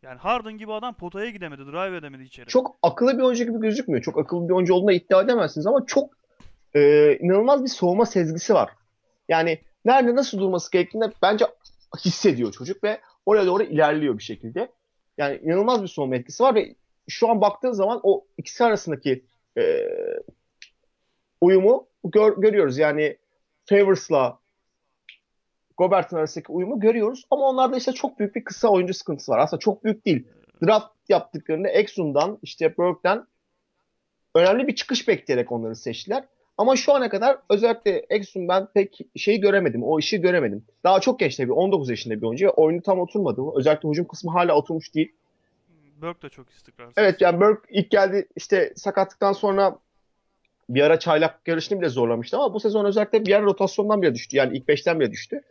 Yani Harden gibi adam potaya gidemedi, drive edemedi içeri. Çok akıllı bir oyuncu gibi gözükmüyor. Çok akıllı bir oyuncu olduğuna iddia edemezsiniz ama çok e, inanılmaz bir soğuma sezgisi var. Yani nerede nasıl durması gerektiğini bence hissediyor çocuk ve oraya doğru ilerliyor bir şekilde. Yani inanılmaz bir soğuma etkisi var ve şu an baktığın zaman o ikisi arasındaki e, uyumu gör, görüyoruz. Yani Favors'la Gobert'in arasındaki uyumu görüyoruz. Ama onlarda işte çok büyük bir kısa oyuncu sıkıntısı var. Aslında çok büyük değil. Draft yaptıklarında Exum'dan işte Burke'den önemli bir çıkış bekleyerek onları seçtiler. Ama şu ana kadar özellikle Exum ben pek şeyi göremedim. O işi göremedim. Daha çok genç tabii. 19 yaşında bir oyuncu. Oyunu tam oturmadı. Özellikle hücum kısmı hala oturmuş değil. Burke da çok Evet istikrarsız. yani Burke ilk geldi işte sakatlıktan sonra bir ara çaylak yarışını bile zorlamıştı ama bu sezon özellikle bir ara rotasyondan bile düştü. Yani ilk beşten bile düştü.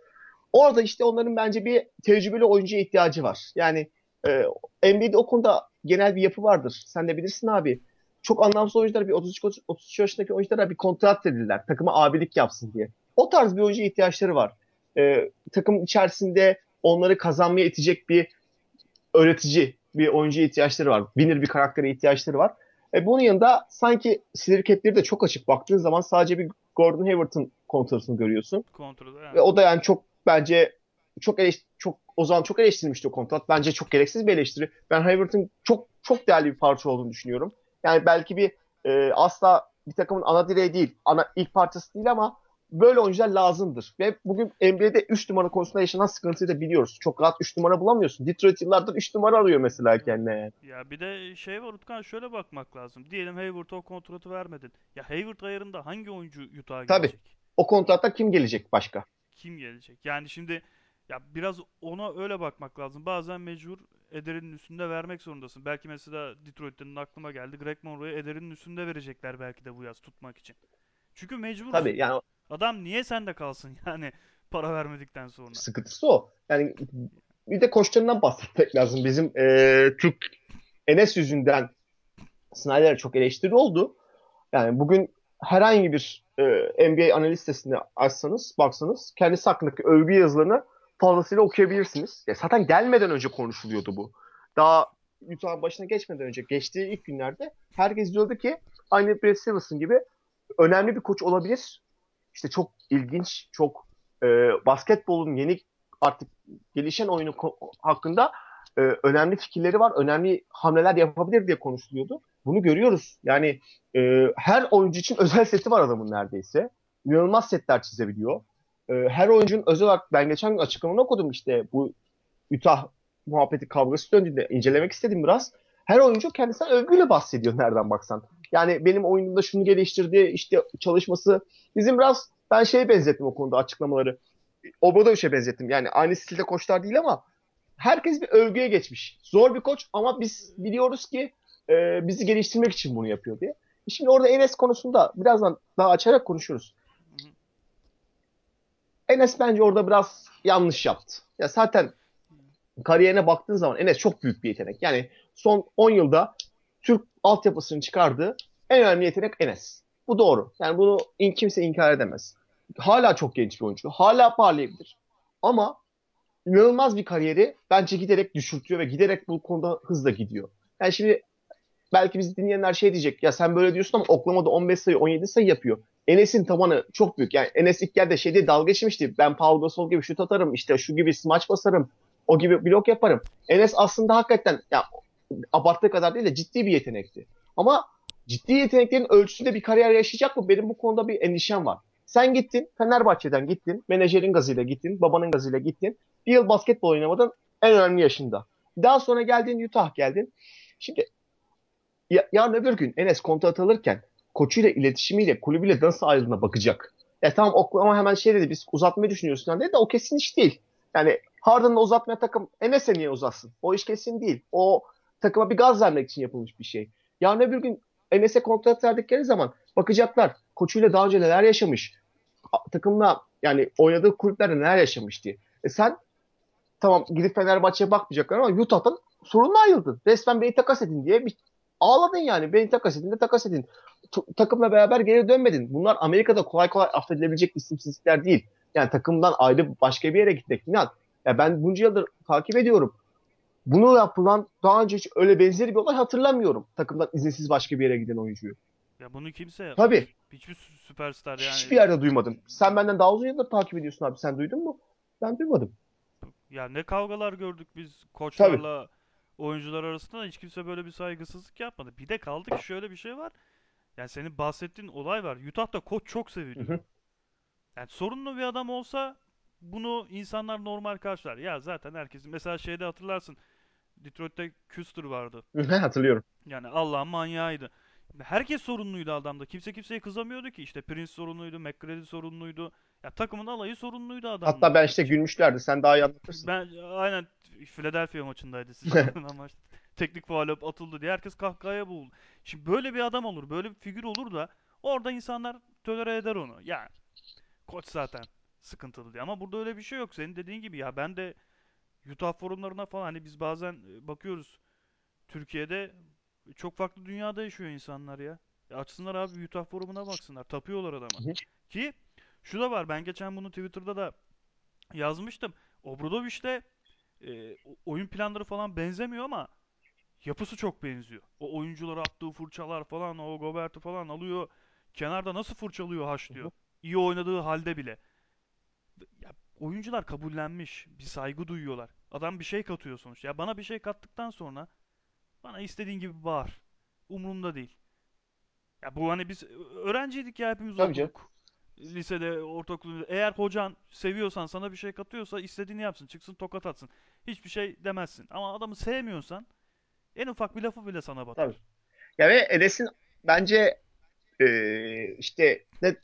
Orada işte onların bence bir tecrübeli oyuncuya ihtiyacı var. Yani e, NBA'de o konuda genel bir yapı vardır. Sen de bilirsin abi. Çok anlamsız oyunculara bir 33 33 yaşındaki oyunculara bir kontrat verirler. Takıma abilik yapsın diye. O tarz bir oyuncuya ihtiyaçları var. E, takım içerisinde onları kazanmaya itecek bir öğretici bir oyuncuya ihtiyaçları var. Winner bir karaktere ihtiyaçları var. E, bunun yanında sanki cap'leri de çok açık. Baktığın zaman sadece bir Gordon Hayward'ın kontratını görüyorsun. Kontrolü Ve yani. o da yani çok bence çok çok o zaman çok eleştirilmişti o kontrat. Bence çok gereksiz bir eleştiri. Ben Hayward'ın çok çok değerli bir parça olduğunu düşünüyorum. Yani belki bir e, asla bir takımın ana direği değil, ana ilk parçası değil ama böyle oyuncular lazımdır. Ve bugün NBA'de 3 numara konusunda yaşanan sıkıntıyı da biliyoruz. Çok rahat 3 numara bulamıyorsun. Detroit yıllardır 3 numara arıyor mesela kendine. Ya bir de şey var Utkan şöyle bakmak lazım. Diyelim Hayward'a o kontratı vermedin. Ya Hayward ayarında hangi oyuncu Utah'a Tabii. gidecek? O kontratta kim gelecek başka? Kim gelecek? Yani şimdi ya biraz ona öyle bakmak lazım. Bazen mecbur ederinin üstünde vermek zorundasın. Belki mesela Detroit'ten aklıma geldi. Greg Monroe'ya ederinin üstünde verecekler belki de bu yaz tutmak için. Çünkü Tabii mecbursun. yani Adam niye sende kalsın *laughs* yani para vermedikten sonra? sıkıntısı o. Yani bir de koçlarından bahsetmek lazım. Bizim e, Türk Enes yüzünden Snyder'e çok eleştiri oldu. Yani bugün herhangi bir e, NBA analiz sitesini açsanız, baksanız kendisi hakkındaki övgü yazılarını fazlasıyla okuyabilirsiniz. Ya zaten gelmeden önce konuşuluyordu bu. Daha Utah'ın başına geçmeden önce, geçtiği ilk günlerde herkes diyordu ki aynı Brad Stevenson gibi önemli bir koç olabilir. İşte çok ilginç, çok e, basketbolun yeni artık gelişen oyunu hakkında e, önemli fikirleri var, önemli hamleler yapabilir diye konuşuluyordu. Bunu görüyoruz. Yani e, her oyuncu için *laughs* özel seti var adamın neredeyse. İnanılmaz setler çizebiliyor. E, her oyuncunun özel olarak ben geçen gün açıklamanı okudum işte bu Utah muhabbeti kavgası döndüğünde incelemek istedim biraz. Her oyuncu kendisinden övgüyle bahsediyor nereden baksan. Yani benim oyunumda şunu geliştirdi, işte çalışması. Bizim biraz ben şeye benzettim o konuda açıklamaları. Obradoviç'e benzettim. Yani aynı stilde koçlar değil ama herkes bir övgüye geçmiş. Zor bir koç ama biz biliyoruz ki e, bizi geliştirmek için bunu yapıyor diye. Şimdi orada Enes konusunda birazdan daha açarak konuşuruz. Enes bence orada biraz yanlış yaptı. Ya zaten kariyerine baktığın zaman Enes çok büyük bir yetenek. Yani son 10 yılda Türk altyapısını çıkardığı en önemli yetenek Enes. Bu doğru. Yani bunu kimse inkar edemez. Hala çok genç bir oyuncu. Hala parlayabilir. Ama inanılmaz bir kariyeri bence giderek düşürtüyor ve giderek bu konuda hızla gidiyor. Yani şimdi belki bizi dinleyenler şey diyecek. Ya sen böyle diyorsun ama Oklahoma'da 15 sayı 17 sayı yapıyor. Enes'in tabanı çok büyük. Yani Enes ilk yerde şeyde dalga geçmişti. Ben Paul Gasol gibi şut atarım. işte şu gibi smaç basarım. O gibi blok yaparım. Enes aslında hakikaten ya, abarttığı kadar değil de ciddi bir yetenekti. Ama ciddi yeteneklerin ölçüsünde bir kariyer yaşayacak mı? Benim bu konuda bir endişem var. Sen gittin, Fenerbahçe'den gittin, menajerin gazıyla gittin, babanın gazıyla gittin. Bir yıl basketbol oynamadın en önemli yaşında. Daha sonra geldin Utah geldin. Şimdi ya, yarın öbür gün Enes kontrat alırken koçuyla iletişimiyle kulübüyle nasıl ayrıldığına bakacak. Ya tamam Oklahoma hemen şey dedi biz uzatmayı düşünüyoruz falan dedi de o kesin iş değil. Yani Harden'la uzatmaya takım Enes'e niye uzatsın? O iş kesin değil. O takıma bir gaz vermek için yapılmış bir şey. Yarın öbür gün Enes'e kontrat verdikleri zaman bakacaklar. Koçuyla daha önce neler yaşamış. Takımla yani oynadığı kulüplerde neler yaşamış diye. E sen tamam gidip Fenerbahçe'ye bakmayacaklar ama Utah'tan sorunla ayrıldın. Resmen beni takas edin diye bir ağladın yani. Beni takas edin de takas edin. T- takımla beraber geri dönmedin. Bunlar Amerika'da kolay kolay affedilebilecek isimsizlikler değil. Yani takımdan ayrı başka bir yere gitmek. İnan. Ya ben bunca yıldır takip ediyorum. Bunu yapılan daha önce hiç öyle benzeri bir olay hatırlamıyorum. Takımdan izinsiz başka bir yere giden oyuncuyu. Ya bunu kimse yapmamış. Tabii. Hiçbir süperstar Hiçbir yani. yerde duymadım. Sen benden daha uzun yıldır takip ediyorsun abi. Sen duydun mu? Ben duymadım. Ya ne kavgalar gördük biz Tabii. Oyuncular arasında hiç kimse böyle bir saygısızlık yapmadı. Bir de kaldı ki şöyle bir şey var. Yani senin bahsettiğin olay var. Utah'ta koç çok seviliyor. Yani sorunlu bir adam olsa bunu insanlar normal karşılar. Ya zaten herkes mesela şeyde hatırlarsın. Detroit'te Custer vardı. Hatırlıyorum. Yani Allah'ın manyağıydı. Herkes sorunluydu adamda. Kimse kimseye kızamıyordu ki. İşte Prince sorunluydu, McGrady sorunluydu. Ya takımın alayı sorunluydu Hatta adamla. ben işte gülmüşlerdi. Sen daha iyi anlatırsın. ben aynen Philadelphia maçındaydı sizin *laughs* maç. Teknik faul atıldı diye herkes kahkahaya boğuldu. Şimdi böyle bir adam olur, böyle bir figür olur da orada insanlar tolere eder onu. Ya koç zaten sıkıntılı diye. Ama burada öyle bir şey yok. Senin dediğin gibi ya ben de Utah forumlarına falan hani biz bazen e, bakıyoruz Türkiye'de çok farklı dünyada yaşıyor insanlar ya. Ya açsınlar abi Utah forumuna baksınlar. Tapıyorlar adama. Ki şu da var. Ben geçen bunu Twitter'da da yazmıştım. Obradoviç'te e, oyun planları falan benzemiyor ama yapısı çok benziyor. O oyunculara attığı fırçalar falan o Gobert'i falan alıyor. Kenarda nasıl fırçalıyor haşlıyor. İyi oynadığı halde bile. Ya, oyuncular kabullenmiş. Bir saygı duyuyorlar. Adam bir şey katıyor sonuçta. Ya bana bir şey kattıktan sonra bana istediğin gibi bağır. Umurumda değil. Ya bu hani biz öğrenciydik ya hepimiz Tabii okuduk. Lisede, ortaokulda. Eğer hocan seviyorsan sana bir şey katıyorsa istediğini yapsın. Çıksın tokat atsın. Hiçbir şey demezsin. Ama adamı sevmiyorsan en ufak bir lafı bile sana Tabii. batar. Ya ve Enes'in bence e, işte ne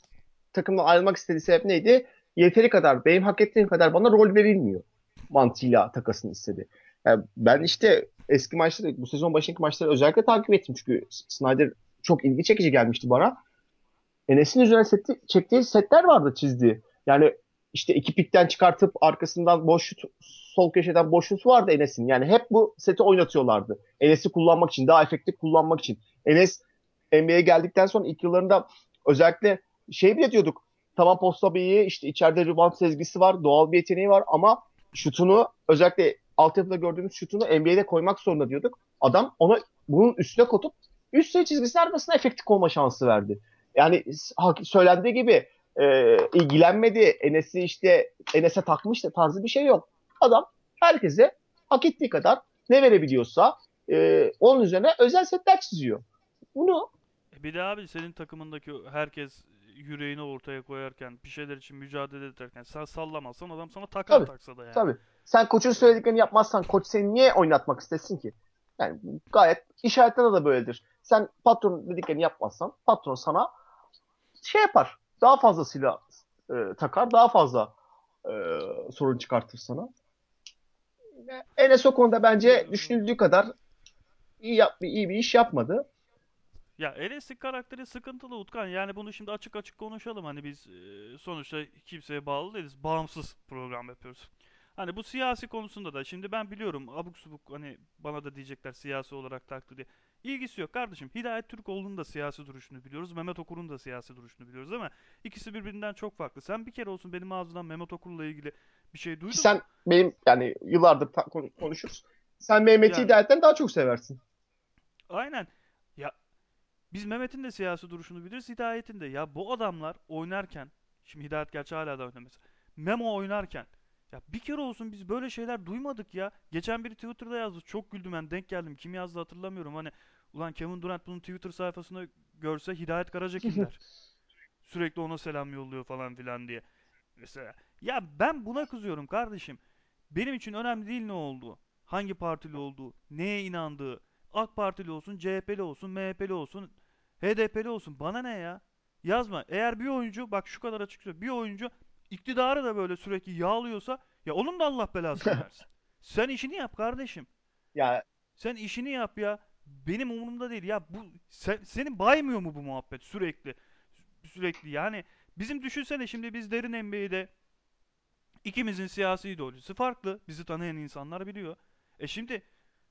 takımdan ayrılmak istediği sebep neydi? Yeteri kadar, benim hak ettiğim kadar bana rol verilmiyor mantığıyla takasını istedi. Yani ben işte eski maçları, bu sezon başındaki maçları özellikle takip ettim. Çünkü Snyder çok ilgi çekici gelmişti bana. Enes'in üzerine seti, çektiği setler vardı çizdiği. Yani işte iki pikten çıkartıp arkasından boş şut, sol köşeden boş şut vardı Enes'in. Yani hep bu seti oynatıyorlardı. Enes'i kullanmak için, daha efektif kullanmak için. Enes NBA'ye geldikten sonra ilk yıllarında özellikle şey bile diyorduk. Tamam posta iyi, işte içeride rebound sezgisi var, doğal bir yeteneği var ama şutunu özellikle altyapıda gördüğümüz şutunu NBA'de koymak zorunda diyorduk. Adam ona bunun üstüne kotup üst sayı çizgisinin arkasına efektif olma şansı verdi. Yani söylendiği gibi e, ilgilenmedi. Enes'i işte Enes'e takmıştı tarzı bir şey yok. Adam herkese hak ettiği kadar ne verebiliyorsa e, onun üzerine özel setler çiziyor. Bunu E bir de abi senin takımındaki herkes yüreğini ortaya koyarken, bir şeyler için mücadele ederken sen sallamazsan adam sana takar tabii taksa da yani. tabii sen koçun söylediklerini yapmazsan koç seni niye oynatmak istesin ki? Yani gayet işaretlerde de böyledir. Sen patron dediklerini yapmazsan patron sana şey yapar. Daha fazlasıyla e, takar. Daha fazla e, sorun çıkartır sana. Enes o konuda bence düşünüldüğü kadar iyi, yap, iyi bir iş yapmadı. Ya Enes'in karakteri sıkıntılı Utkan. Yani bunu şimdi açık açık konuşalım. Hani biz e, sonuçta kimseye bağlı değiliz. Bağımsız program yapıyoruz. Hani bu siyasi konusunda da şimdi ben biliyorum abuk subuk hani bana da diyecekler siyasi olarak taktı diye. İlgisi yok kardeşim. Hidayet Türkoğlu'nun da siyasi duruşunu biliyoruz. Mehmet Okur'un da siyasi duruşunu biliyoruz ama ikisi birbirinden çok farklı. Sen bir kere olsun benim ağzımdan Mehmet Okur'la ilgili bir şey duydun mu? sen benim yani yıllardır konuşuruz. Sen Mehmet'i Yani Hidayet'ten daha çok seversin. aynen. Biz Mehmet'in de siyasi duruşunu biliriz, Hidayet'in de. Ya bu adamlar oynarken, şimdi Hidayet gerçi hala da mesela. Memo oynarken, ya bir kere olsun biz böyle şeyler duymadık ya. Geçen biri Twitter'da yazdı, çok güldüm ben denk geldim. Kim yazdı hatırlamıyorum. Hani ulan Kevin Durant bunun Twitter sayfasında görse Hidayet Karaca kim der? *laughs* Sürekli ona selam yolluyor falan filan diye. Mesela ya ben buna kızıyorum kardeşim. Benim için önemli değil ne olduğu. Hangi partili olduğu, neye inandığı. AK Partili olsun, CHP'li olsun, MHP'li olsun, HDP'li olsun. Bana ne ya? Yazma. Eğer bir oyuncu, bak şu kadar açık söylüyorum. Bir oyuncu iktidarı da böyle sürekli yağlıyorsa ya onun da Allah belasını *laughs* versin. Sen işini yap kardeşim. Ya Sen işini yap ya. Benim umurumda değil ya. Bu sen, seni baymıyor mu bu muhabbet sürekli? Sürekli yani bizim düşünsene şimdi biz derin NBA'de ikimizin siyasi ideolojisi farklı. Bizi tanıyan insanlar biliyor. E şimdi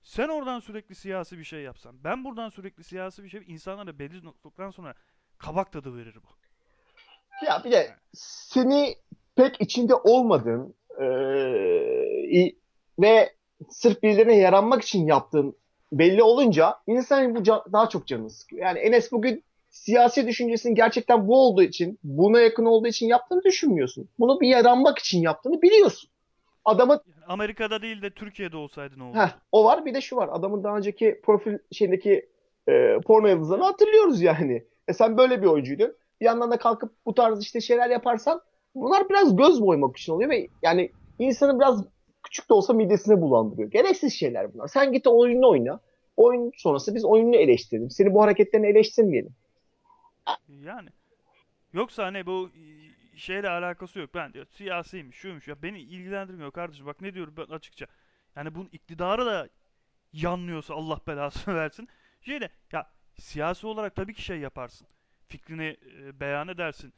sen oradan sürekli siyasi bir şey yapsan, ben buradan sürekli siyasi bir şey insanlara belli noktadan sonra kabak tadı verir bu. Ya bir de seni pek içinde olmadığın eee, ve sırf birilerine yaranmak için yaptığın belli olunca insan bu ca- daha çok canını sıkıyor. Yani Enes bugün siyasi düşüncesinin gerçekten bu olduğu için, buna yakın olduğu için yaptığını düşünmüyorsun. Bunu bir yaranmak için yaptığını biliyorsun. Adamın yani Amerika'da değil de Türkiye'de olsaydı ne Heh, olurdu? o var bir de şu var. Adamın daha önceki profil şeyindeki e, porno yıldızlarını hatırlıyoruz yani. E sen böyle bir oyuncuydun. Bir yandan da kalkıp bu tarz işte şeyler yaparsan bunlar biraz göz boymak için oluyor ve yani insanın biraz küçük de olsa midesini bulandırıyor. Gereksiz şeyler bunlar. Sen git oyununu oyna. Oyun sonrası biz oyununu eleştirelim. Seni bu hareketlerini eleştirmeyelim. Yani yoksa hani bu şeyle alakası yok. Ben diyor siyasiymiş, şuymuş ya beni ilgilendirmiyor kardeşim. Bak ne diyorum ben açıkça. Yani bunun iktidarı da yanlıyorsa Allah belasını *laughs* versin. Şeyde ya siyasi olarak tabii ki şey yaparsın. Fikrini e, beyan edersin.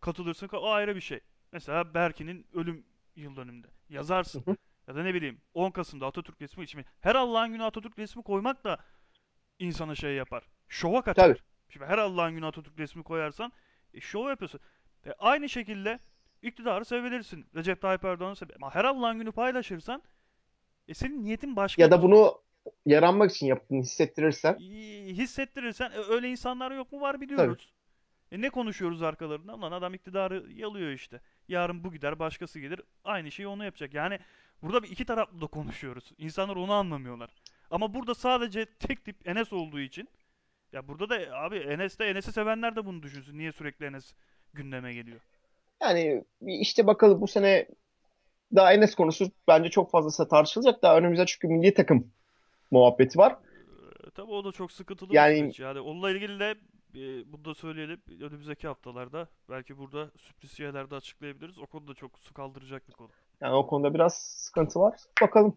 Katılırsın. O ayrı bir şey. Mesela Berkin'in ölüm yıl dönümünde yazarsın. Ya da ne bileyim 10 Kasım'da Atatürk resmi için. Her Allah'ın günü Atatürk resmi koymak da insana şey yapar. Şova Tabii. kaçar. Şimdi her Allah'ın günü Atatürk resmi koyarsan e, şov yapıyorsun. E, aynı şekilde iktidarı sevebilirsin. Recep Tayyip Erdoğan'ı sev. Ama her Allah'ın günü paylaşırsan e, senin niyetin Ya da bunu yaranmak için yaptığını hissettirirsen hissettirirsen e, öyle insanlar yok mu var tabii. biliyoruz. E ne konuşuyoruz arkalarında? Lan adam iktidarı yalıyor işte. Yarın bu gider başkası gelir aynı şeyi onu yapacak. Yani burada bir iki taraflı da konuşuyoruz. İnsanlar onu anlamıyorlar. Ama burada sadece tek tip Enes olduğu için ya burada da abi Enes de Enes'i sevenler de bunu düşünsün. Niye sürekli Enes gündeme geliyor? Yani işte bakalım bu sene daha Enes konusu bence çok fazla tartışılacak. Daha önümüzde çünkü milli takım muhabbeti var. E, tabii o da çok sıkıntılı bir Yani süreç. Yani onunla ilgili de e, bunu da söyleyelim. Önümüzdeki haftalarda belki burada sürpriz şeyler de açıklayabiliriz. O konuda çok su kaldıracak bir konu. yani o konuda biraz sıkıntı var. Bakalım.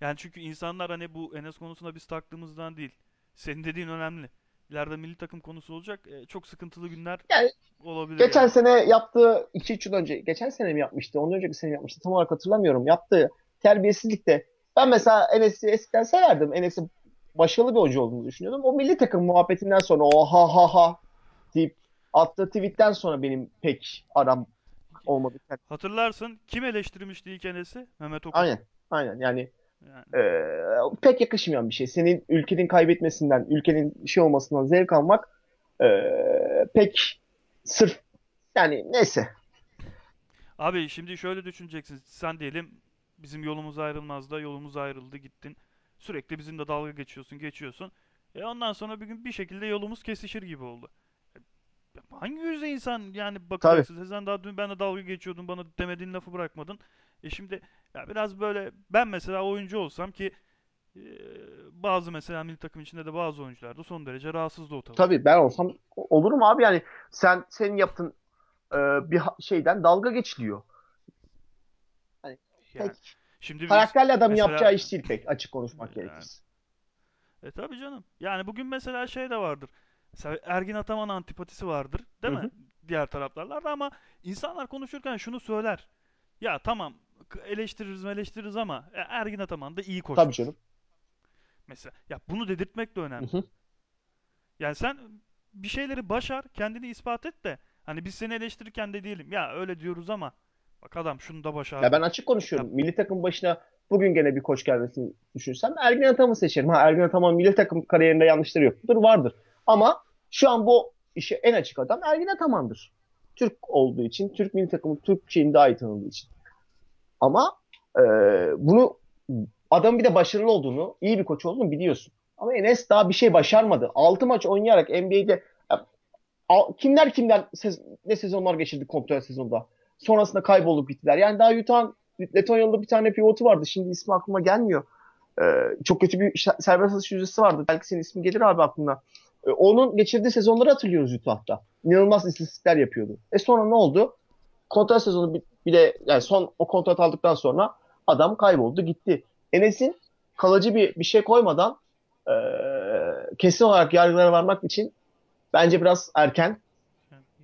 Yani çünkü insanlar hani bu Enes konusuna biz taktığımızdan değil. Senin dediğin önemli. İleride milli takım konusu olacak. E, çok sıkıntılı günler Yani olabilir geçen yani. sene yaptığı iki üç yıl önce geçen sene mi yapmıştı? Ondan önceki sene mi yapmıştı? Tam olarak hatırlamıyorum. Yaptığı terbiyesizlikte ben mesela Enes'i eskiden severdim. Enes'i başarılı bir oyuncu olduğunu düşünüyordum. O milli takım muhabbetinden sonra o ha ha ha deyip attığı tweetten sonra benim pek aram olmadı. Hatırlarsın kim eleştirmişti ilk Enes'i? Mehmet Okur. Aynen. Aynen. Yani Yani Ee, pek yakışmayan bir şey. Senin ülkenin kaybetmesinden, ülkenin şey olmasından zevk almak ee, pek sırf yani neyse. Abi şimdi şöyle düşüneceksin. Sen diyelim bizim yolumuz ayrılmaz da yolumuz ayrıldı gittin. Sürekli bizimle dalga geçiyorsun, geçiyorsun. E ondan sonra bir gün bir şekilde yolumuz kesişir gibi oldu. E, hangi yüzde insan yani Tabii. bakacaksın. Sen daha dün benimle dalga geçiyordun, bana demediğin lafı bırakmadın. E şimdi ya biraz böyle ben mesela oyuncu olsam ki e, bazı mesela milli takım içinde de bazı oyuncular da son derece rahatsızdı o tavırdan. Tabii ben olsam olur mu abi yani sen senin yaptığın ee, bir şeyden dalga geçiliyor. Yani pek şimdi biz karakterli yapacağı mesela iş değil pek açık konuşmak yani gerekirse. E tabii canım. Yani bugün mesela şey de vardır. Mesela Ergin Ataman antipatisi vardır, değil mi? hı. Diğer taraftarlarda ama insanlar konuşurken şunu söyler. Ya tamam eleştiririz eleştiririz ama e, Ergin Ataman da iyi Tabii koçtur. canım. Mesela ya bunu dedirtmek de önemli. hı. Yani sen bir şeyleri başar, kendini ispat et de hani biz seni eleştirirken de diyelim ya öyle diyoruz ama bak adam şunu da Ya ben başardı. açık Ya konuşuyorum. Milli takım başına bugün gene bir koç gelmesini düşünsem Ergin Ataman'ı seçerim. Ha Ergin Ataman milli takım kariyerinde yanlışları yok mudur? Vardır. Ama şu an bu işe en açık adam Ergin Ataman'dır. Türk olduğu için, Türk milli takımı Türk şeyini daha iyi tanıdığı için. Ama e, bunu adam bir de başarılı olduğunu, iyi bir koç olduğunu biliyorsun. Ama Enes daha bir şey başarmadı. 6 maç oynayarak NBA'de kimler kimler ne sezonlar geçirdi kontrol sezonda. Sonrasında kaybolup gittiler. Yani daha Utah'ın Letonyalı bir tane pivotu vardı. Şimdi ismi aklıma gelmiyor. Ee, çok kötü bir serbest atış yüzdesi vardı. Belki senin ismi gelir abi aklına. Ee, onun geçirdiği sezonları hatırlıyoruz Utah'ta. İnanılmaz istatistikler yapıyordu. E sonra ne oldu? Kontrat sezonu bile yani son o kontrat aldıktan sonra adam kayboldu gitti. Enes'in kalıcı bir bir şey koymadan e, kesin olarak yargılara varmak için bence biraz erken.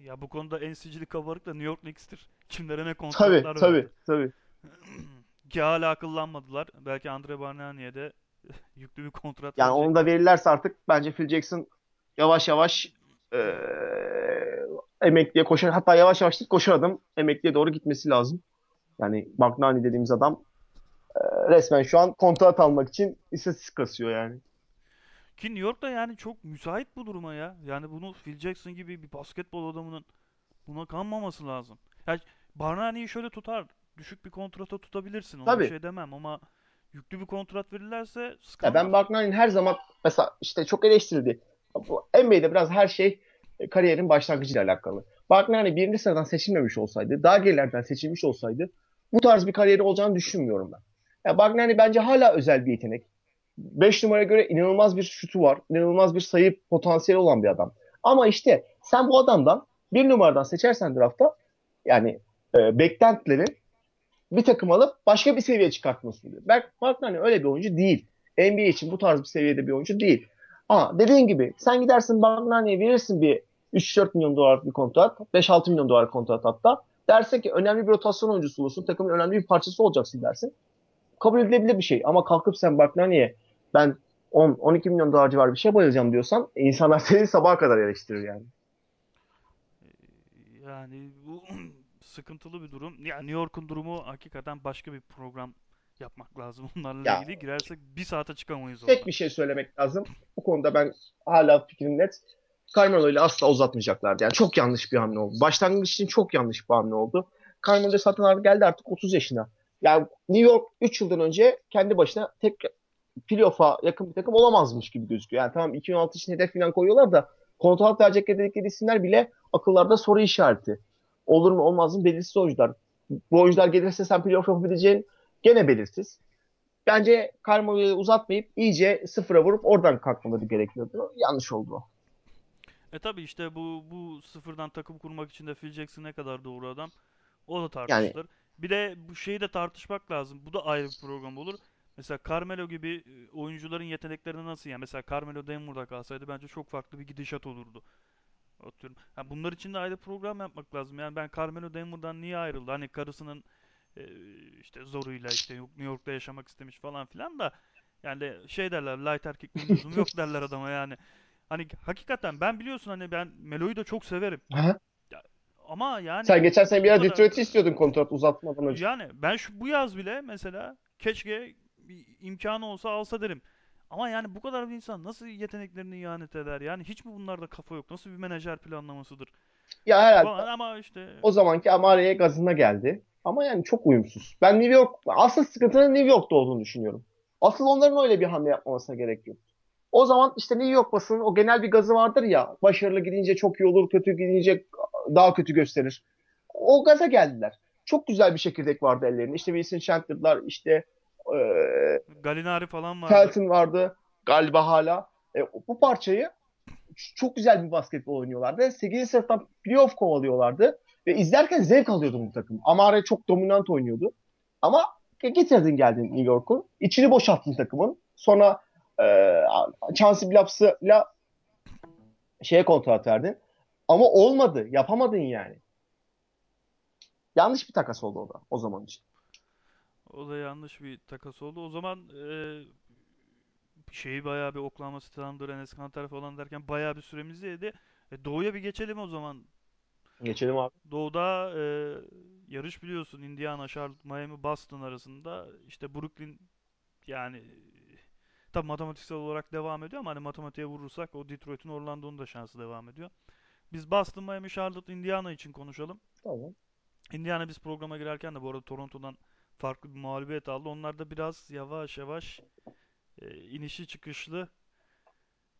Ya bu konuda en sicili kabarık da New York Knicks'tir. Kimlere ne tabii, kontratlar tabii, verdi. tabii. *clears throat* Ki hala akıllanmadılar. Belki Andre Bargnani'ye de *laughs* yüklü bir kontrat Yani onu da verirlerse artık bence Phil Jackson yavaş yavaş e, emekliye koşar. Hatta yavaş yavaş değil koşar adım emekliye doğru gitmesi lazım. Yani Bargnani dediğimiz adam e, resmen şu an kontrat almak için istatistik kasıyor yani. Ki New York'ta yani çok müsait bu duruma ya. Yani bunu Phil Jackson gibi bir basketbol adamının buna kanmaması lazım. Yani Bargnani'yi şöyle tutar. Düşük bir kontrata tutabilirsin. Ona bir Tabii. şey demem ama yüklü bir kontrat verirlerse Ya ben sıkamaz. Bargnani'nin her zaman mesela işte çok eleştirildi. Bu NBA'de biraz her şey e, kariyerin başlangıcıyla alakalı. Bargnani birinci sıradan seçilmemiş olsaydı, daha gerilerden seçilmiş olsaydı bu tarz bir kariyeri olacağını düşünmüyorum ben. Ya Bargnani bence hala özel bir yetenek. 5 numaraya göre inanılmaz bir şutu var. inanılmaz bir sayı potansiyeli olan bir adam. Ama işte sen bu adamdan bir numaradan seçersen draftta yani e, beklentileri bir takım alıp başka bir seviye çıkartmasını diyor. Berk Marknani öyle bir oyuncu değil. NBA için bu tarz bir seviyede bir oyuncu değil. Ama dediğin gibi sen gidersin Marknani'ye verirsin bir 3-4 milyon dolarlık bir kontrat. 5-6 milyon dolar kontrat hatta. Dersin ki önemli bir rotasyon oyuncusu olursun. Takımın önemli bir parçası olacaksın dersin. Kabul edilebilir bir şey. Ama kalkıp sen Marknani'ye ben 10-12 milyon dolar civarı bir şey bayılacağım diyorsan insanlar *laughs* seni sabaha kadar eleştirir yani. Yani bu *clears throat* sıkıntılı bir durum. Ya New York'un durumu hakikaten başka bir program yapmak lazım *laughs* onlarla Ya ilgili. Girersek bir saate çıkamayız tek orada. bir şey söylemek lazım. Bu konuda ben hala fikrim net. Carmelo ile asla uzatmayacaklardı. Yani çok yanlış bir hamle oldu. Başlangıç için çok yanlış bir hamle oldu. Carmelo zaten abi geldi artık 30 yaşına. Yani New York 3 yıldan önce kendi başına tek playoff'a yakın bir takım olamazmış gibi gözüküyor. Yani tamam 2016 için hedef falan koyuyorlar da kontrat verecek dedikleri isimler bile akıllarda soru işareti. Olur mu olmaz mı belirsiz oyuncular. Bu oyuncular gelirse sen playoff yapabileceğin gene belirsiz. Bence Carmelo'yu uzatmayıp iyice sıfıra vurup oradan kalkmaları gerekiyordu. Yanlış oldu o. E tabi işte bu bu sıfırdan takım kurmak için de Phil Jackson ne kadar doğru adam o da Yani tartışılır. Bir de bu şeyi de tartışmak lazım. Bu da ayrı bir program olur. Mesela Carmelo gibi e, oyuncuların yeteneklerini nasıl yani mesela Carmelo Denver'da kalsaydı bence çok farklı bir gidişat olurdu. Atıyorum. Ha, bunlar için de ayrı program yapmak lazım. Yani ben Carmelo Denver'dan niye ayrıldı? Hani karısının e, işte zoruyla işte New York'ta yaşamak istemiş falan filan da yani de şey derler light erkekliğin lüzumu yok derler adama yani. Hani hakikaten ben biliyorsun hani ben Melo'yu da çok severim. Ya, ama sen yani geçen sene bir bu ara kadar Detroit'i istiyordun kontrat uzatmadan önce. yani ben şu bu yaz bile mesela keşke bir imkanı olsa alsa derim. Ama yani bu kadar bir insan nasıl yeteneklerini ihanet eder? Yani hiç mi bunlarda kafa yok? Nasıl bir menajer planlamasıdır? Ya herhalde Falan ama işte o zamanki Amare'ye gazına geldi. Ama yani çok uyumsuz. Ben New York, asıl sıkıntının New York'ta olduğunu düşünüyorum. Asıl onların öyle bir hamle yapmamasına gerek yok. O zaman işte New York basının o genel bir gazı vardır ya. Başarılı gidince çok iyi olur, kötü gidince daha kötü gösterir. O gaza geldiler. Çok güzel bir çekirdek vardı ellerinde. İşte Wilson Chandler'lar, işte e, Galinari falan vardı. Felton vardı galiba hala. E, bu parçayı çok güzel bir basketbol oynuyorlardı. 8. sınıftan playoff kovalıyorlardı. Ve izlerken zevk alıyordum bu takım. Amare çok dominant oynuyordu. Ama getirdin geldin New York'un. İçini boşalttın takımın. Sonra e, Chauncey Billups'la şeye kontrat verdin. Ama olmadı. Yapamadın yani. Yanlış bir takas oldu o da o zaman için. O da yanlış bir takas oldu. O zaman e, şeyi bayağı bir Oklahoma City Thunder, Enes Kanter falan derken bayağı bir süremiz yedi. E, Doğu'ya bir geçelim o zaman. Geçelim abi. Doğu'da e, yarış biliyorsun Indiana, Charlotte, Miami, Boston arasında. İşte Brooklyn yani Tabi matematiksel olarak devam ediyor ama hani matematiğe vurursak o Detroit'in Orlando'nun da şansı devam ediyor. Biz Boston, Miami, Charlotte, Indiana için konuşalım. Tamam. Indiana biz programa girerken de bu arada Toronto'dan farklı bir mağlubiyet aldı. Onlar da biraz yavaş yavaş e, inişi çıkışlı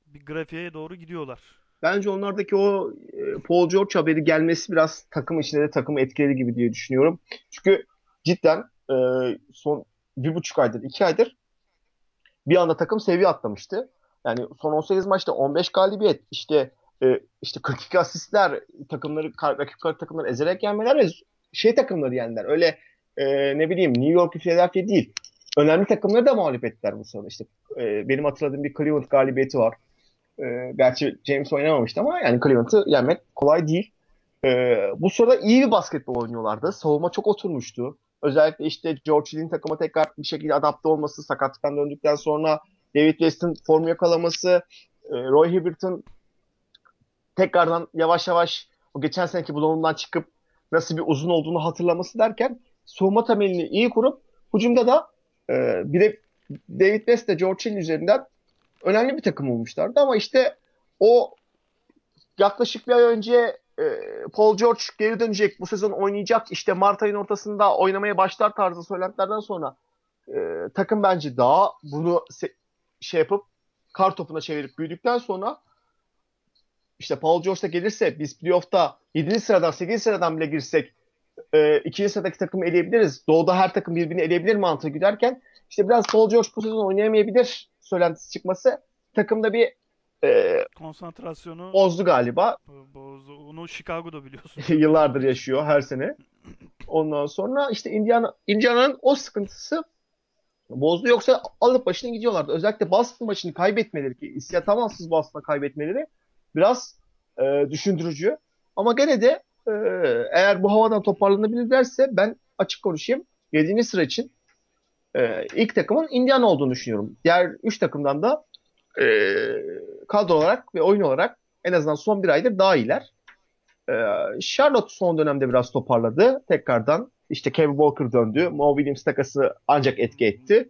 bir grafiğe doğru gidiyorlar. Bence onlardaki o e, Paul George haberi gelmesi biraz takım içinde de takımı etkiledi gibi diye düşünüyorum. Çünkü cidden e, son bir buçuk aydır, iki aydır bir anda takım seviye atlamıştı. Yani son 18 maçta 15 galibiyet, işte e, işte 42 asistler, takımları rakip takımları ezerek yenmeler ve şey takımları yendiler. Öyle e, ne bileyim New York, Philadelphia değil. Önemli takımları da mağlup ettiler bu sırada. İşte e, benim hatırladığım bir Cleveland galibiyeti var. E, gerçi James oynamamıştı ama yani Cleveland'ı yenmek kolay değil. E, bu sırada iyi bir basketbol oynuyorlardı. Savunma çok oturmuştu. Özellikle işte George Hill'in takıma tekrar bir şekilde adapte olması, sakatlıktan döndükten sonra David West'in formu yakalaması, e, Roy Hibbert'ın tekrardan yavaş yavaş o geçen seneki bloğundan çıkıp nasıl bir uzun olduğunu hatırlaması derken savunma temelini iyi kurup hücumda da e, bir de David West de George Hill üzerinden önemli bir takım olmuşlardı ama işte o yaklaşık bir ay önce e, Paul George geri dönecek, bu sezon oynayacak, işte Mart ayın ortasında oynamaya başlar tarzı söylentilerden sonra e, takım bence daha bunu şey yapıp kar topuna çevirip büyüdükten sonra işte Paul George da gelirse biz playoff'ta 7. sıradan 8. sıradan bile girsek e, ikinci sıradaki takımı eleyebiliriz. Doğuda her takım birbirini eleyebilir mantığı giderken işte biraz Paul George bu sezon oynayamayabilir söylentisi çıkması takımda bir e, konsantrasyonu bozdu galiba. Bozdu. Onu Chicago'da biliyorsun. *laughs* Yıllardır yaşıyor her sene. Ondan sonra işte Indiana Indiana'nın o sıkıntısı bozdu. Yoksa alıp başını gidiyorlardı. Özellikle Boston maçını kaybetmeleri ki isyatamansız Boston'a kaybetmeleri biraz e, düşündürücü. Ama gene de e, eğer bu havadan toparlanabilirlerse ben açık konuşayım 7. sıra için e, ilk takımın Indiana olduğunu düşünüyorum. Diğer 3 takımdan da e, kadro olarak ve oyun olarak en azından son bir aydır daha iyiler. E, Charlotte son dönemde biraz toparladı. Tekrardan işte Kevin Walker döndü. Mo Williams takası ancak etki etti.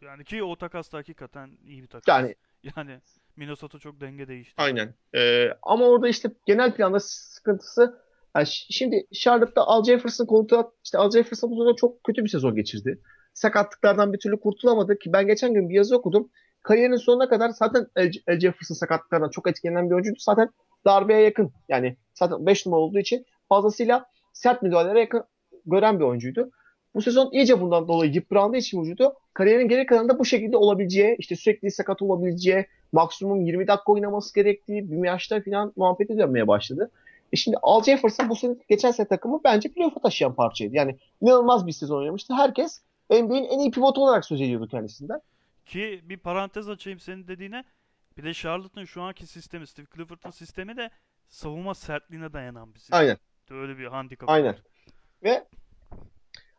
Yani ki o takas da hakikaten iyi bir takas. Yani yani Minnesota çok denge değişti. Aynen. Ee, ama orada işte genel planda sıkıntısı yani şimdi Charlotte'da Al Jefferson kontrat işte Al Jefferson bu sezon çok kötü bir sezon geçirdi. Sakatlıklardan bir türlü kurtulamadı ki ben geçen gün bir yazı okudum. Kariyerinin sonuna kadar zaten Al Jefferson sakatlıklardan çok etkilenen bir oyuncuydu. Zaten darbeye yakın. Yani zaten 5 numara olduğu için fazlasıyla sert müdahalelere yakın gören bir oyuncuydu. Bu sezon iyice bundan dolayı yıprandığı için vücudu kariyerin geri kalanında bu şekilde olabileceği, işte sürekli sakat olabileceği, maksimum 20 dakika oynaması gerektiği bir yaşta falan muhabbeti dönmeye başladı. E şimdi Al Jefferson bu sene geçen sene takımı bence playoff'a taşıyan parçaydı. Yani inanılmaz bir sezon oynamıştı. Herkes NBA'in en iyi pivotu olarak söz ediyordu kendisinden. Ki bir parantez açayım senin dediğine. Bir de Charlotte'ın şu anki sistemi, Steve Clifford'ın sistemi de savunma sertliğine dayanan bir sistem. Aynen. Öyle bir handikap Aynen. Var. Ve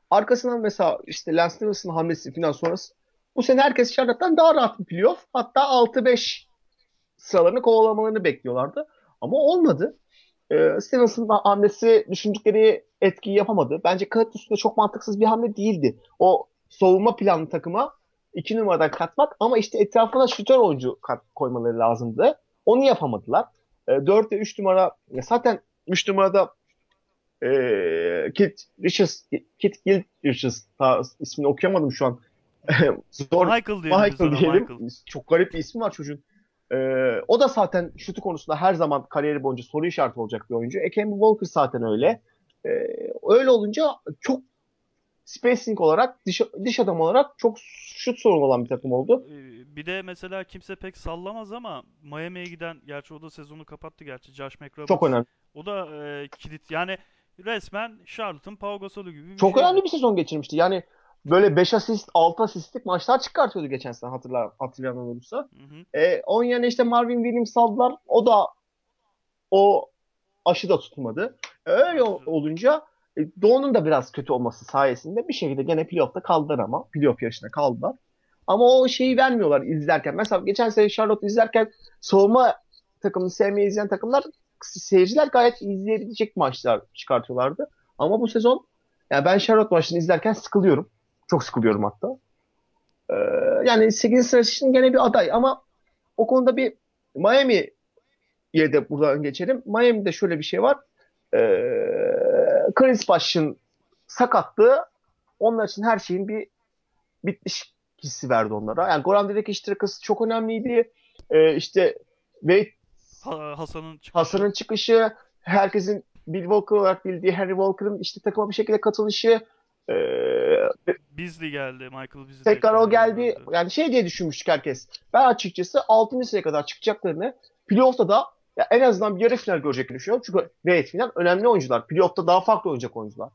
arkasından mesela işte Lance Stevenson hamlesi falan sonrası bu sene herkes Charlotte'dan daha rahat bir playoff. Hatta 6-5 sıralarını kovalamalarını bekliyorlardı. Ama olmadı. Ee, Stevenson'ın hamlesi düşündükleri etkiyi yapamadı. Bence kağıt üstünde çok mantıksız bir hamle değildi. O savunma planlı takıma iki numaradan katmak ama işte etrafına şütör oyuncu kat, koymaları lazımdı. Onu yapamadılar. E, ee, 4 ve 3 numara zaten 3 numarada e, Kit Richards Kit Gill Richards ta, ismini okuyamadım şu an. *laughs* Zor. Michael diyelim. Michael diyelim. Michael. Çok garip bir ismi var çocuğun. Ee, o da zaten şutu konusunda her zaman kariyeri boyunca soru işareti olacak bir oyuncu. Ekembi Walker zaten öyle. Ee, öyle olunca çok spacing olarak, dış, dış adam olarak çok şut sorun olan bir takım oldu. Bir de mesela kimse pek sallamaz ama Miami'ye giden, gerçi o da sezonu kapattı gerçi Josh McRoberts. Çok önemli. O da e, kilit. Yani resmen Charlotte'ın Pau gibi bir Çok şey. önemli bir sezon geçirmişti. Yani böyle 5 asist, 6 asistlik maçlar çıkartıyordu geçen sene hatırlar, hatırlayan olursa. Hı hı. E, onun yerine işte Marvin Williams aldılar. O da o aşı da tutmadı. E, öyle olunca e, Doğu'nun da biraz kötü olması sayesinde bir şekilde gene playoff'ta kaldılar ama. Playoff yarışına kaldılar. Ama o şeyi vermiyorlar izlerken. Mesela geçen sene Charlotte izlerken savunma takımını sevmeyi izleyen takımlar seyirciler gayet izleyebilecek maçlar çıkartıyorlardı. Ama bu sezon yani ben Charlotte maçını izlerken sıkılıyorum. Çok sıkılıyorum hatta. Ee, yani 8. sıra için gene bir aday ama o konuda bir Miami'ye de buradan geçelim. Miami'de şöyle bir şey var. E, Chris Bosh'ın sakatlığı onlar için her şeyin bir bitmiş hissi verdi onlara. Yani Goran Dragic takası çok önemliydi. E, işte Wade Hasan'ın çıkışı. Hasan'ın çıkışı, herkesin Bill Walker olarak bildiği Henry Walker'ın işte takıma bir şekilde katılışı, e, Beasley geldi. Michael Beasley tekrar o geldi. döndü. Yani şey diye düşünmüştük herkes. Ben açıkçası 6. sıraya kadar çıkacaklarını, playoff'ta da ya en azından bir yarı final göreceklerini düşünüyorum. Çünkü Wade final önemli oyuncular. Playoff'ta daha farklı oynayacak oyuncular.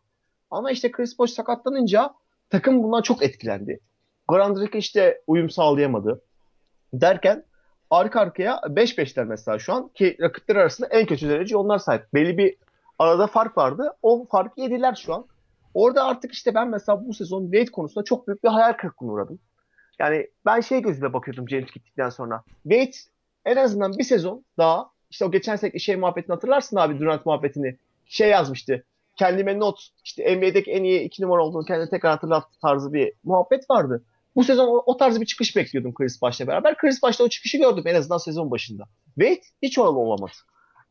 Ama işte Chris Bosh sakatlanınca takım bundan çok etkilendi. Goran Dragic işte uyum sağlayamadı. Derken arka arkaya 5-5'ler mesela şu an ki rakipler arasında en kötü derece onlar sahip. Belli bir arada fark vardı. O farkı yediler şu an. Orada artık işte ben mesela bu sezon Wade konusunda çok büyük bir hayal kırıklığına uğradım. Yani ben şey gözüyle bakıyordum James gittikten sonra. Wade en azından bir sezon daha işte o geçen seneki şey muhabbetini hatırlarsın abi Durant muhabbetini. Şey yazmıştı. Kendime not işte NBA'deki en iyi iki numara olduğunu kendine tekrar hatırlat tarzı bir muhabbet vardı. Bu sezon o, o tarz bir çıkış bekliyordum Chris Bosh'la beraber. Chris Bosh'ta o çıkışı gördüm en azından sezon başında. Wade hiç oralı olamadı.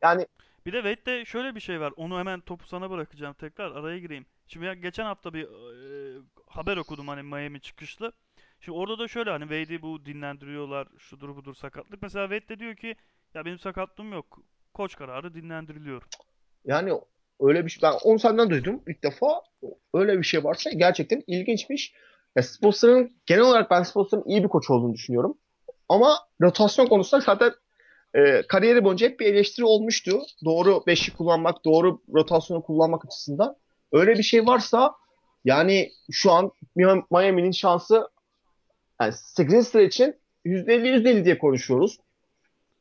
Yani Bir de Wade'de şöyle bir şey var. Onu hemen topu sana bırakacağım tekrar. Araya gireyim. Şimdi ya geçen hafta bir e, haber okudum hani Miami çıkışlı. Şimdi orada da şöyle hani Wade'i bu dinlendiriyorlar. Şudur budur sakatlık. Mesela Wade de diyor ki ya benim sakatlığım yok. Koç kararı dinlendiriliyorum. Yani öyle bir şey ben onu senden duydum ilk defa. Öyle bir şey varsa gerçekten ilginçmiş. Ya genel olarak ben Spolstra'nın iyi bir koç olduğunu düşünüyorum. Ama rotasyon konusunda zaten e, kariyeri boyunca hep bir eleştiri olmuştu. Doğru beşi kullanmak, doğru rotasyonu kullanmak açısından. Öyle bir şey varsa yani şu an Miami'nin şansı yani 8. sıra için %50 %50 diye konuşuyoruz.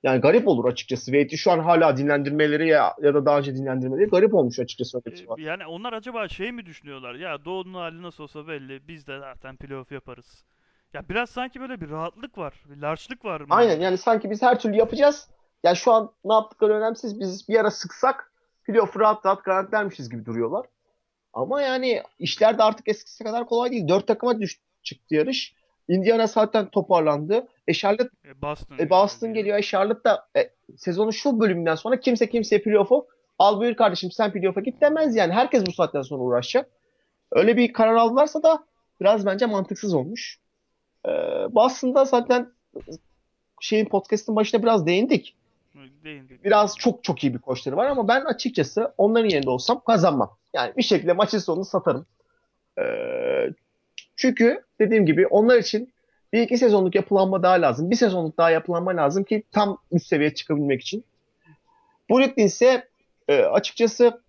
Yani garip olur açıkçası. Wade'i şu an hala dinlendirmeleri ya, ya da daha önce dinlendirmeleri garip olmuş açıkçası öyle bir şey var. E, yani onlar acaba şey mi düşünüyorlar? Ya Doğu'nun hali nasıl olsa belli. Biz de zaten playoff yaparız. Ya biraz sanki böyle bir rahatlık var. Bir larçlık var Aynen Miami'de. yani sanki biz her türlü yapacağız. Yani şu an ne yaptıkları önemsiz. Biz bir ara sıksak playoff'u rahat rahat garantilermişiz gibi duruyorlar. Ama yani işler de artık eskisi kadar kolay değil. Dört takıma düş, çıktı yarış. Indiana zaten toparlandı. E Charlotte, E, Boston e Boston geliyor. geliyor. E Charlotte da e, sezonun şu bölümünden sonra kimse kimseye playoff'u al buyur kardeşim sen playoff'a git demez yani. Herkes bu saatten sonra uğraşacak. Öyle bir karar aldılarsa da biraz bence mantıksız olmuş. E, Boston'da zaten şeyin podcast'ın başına biraz değindik. Değindik. Biraz çok çok iyi bir koçları var ama ben açıkçası onların yerinde olsam kazanmam. Yani bir şekilde maçın sonunu satarım. Ee, çünkü dediğim gibi onlar için bir iki sezonluk yapılanma daha lazım. Bir sezonluk daha yapılanma lazım ki tam üst seviyeye çıkabilmek için. Brooklyn ise e, açıkçası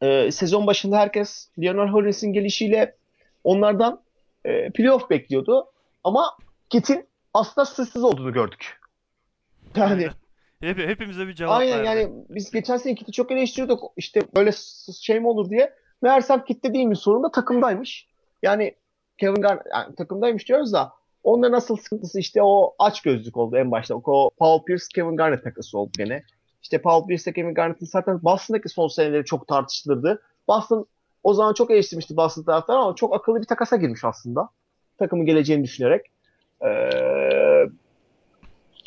e, sezon başında herkes Lionel Hollins'in gelişiyle onlardan e, playoff bekliyordu. Ama Kit'in aslında suçsuz olduğunu gördük. Yani. Hep, hepimize bir cevap Aynen verdi. yani biz geçen sene Kit'i çok eleştiriyorduk. İşte böyle şey mi olur diye. Meğersem Kit'te değil mi sorun da takımdaymış. Yani Kevin Garnett yani takımdaymış diyoruz da onların nasıl sıkıntısı işte o aç gözlük oldu en başta. O Paul Pierce Kevin Garnett takısı oldu gene. İşte Paul Pierce Kevin Garnett'in zaten Boston'daki son seneleri çok tartışılırdı. Boston o zaman çok eleştirmişti Boston taraftarı ama çok akıllı bir takasa girmiş aslında. Takımın geleceğini düşünerek. Ee,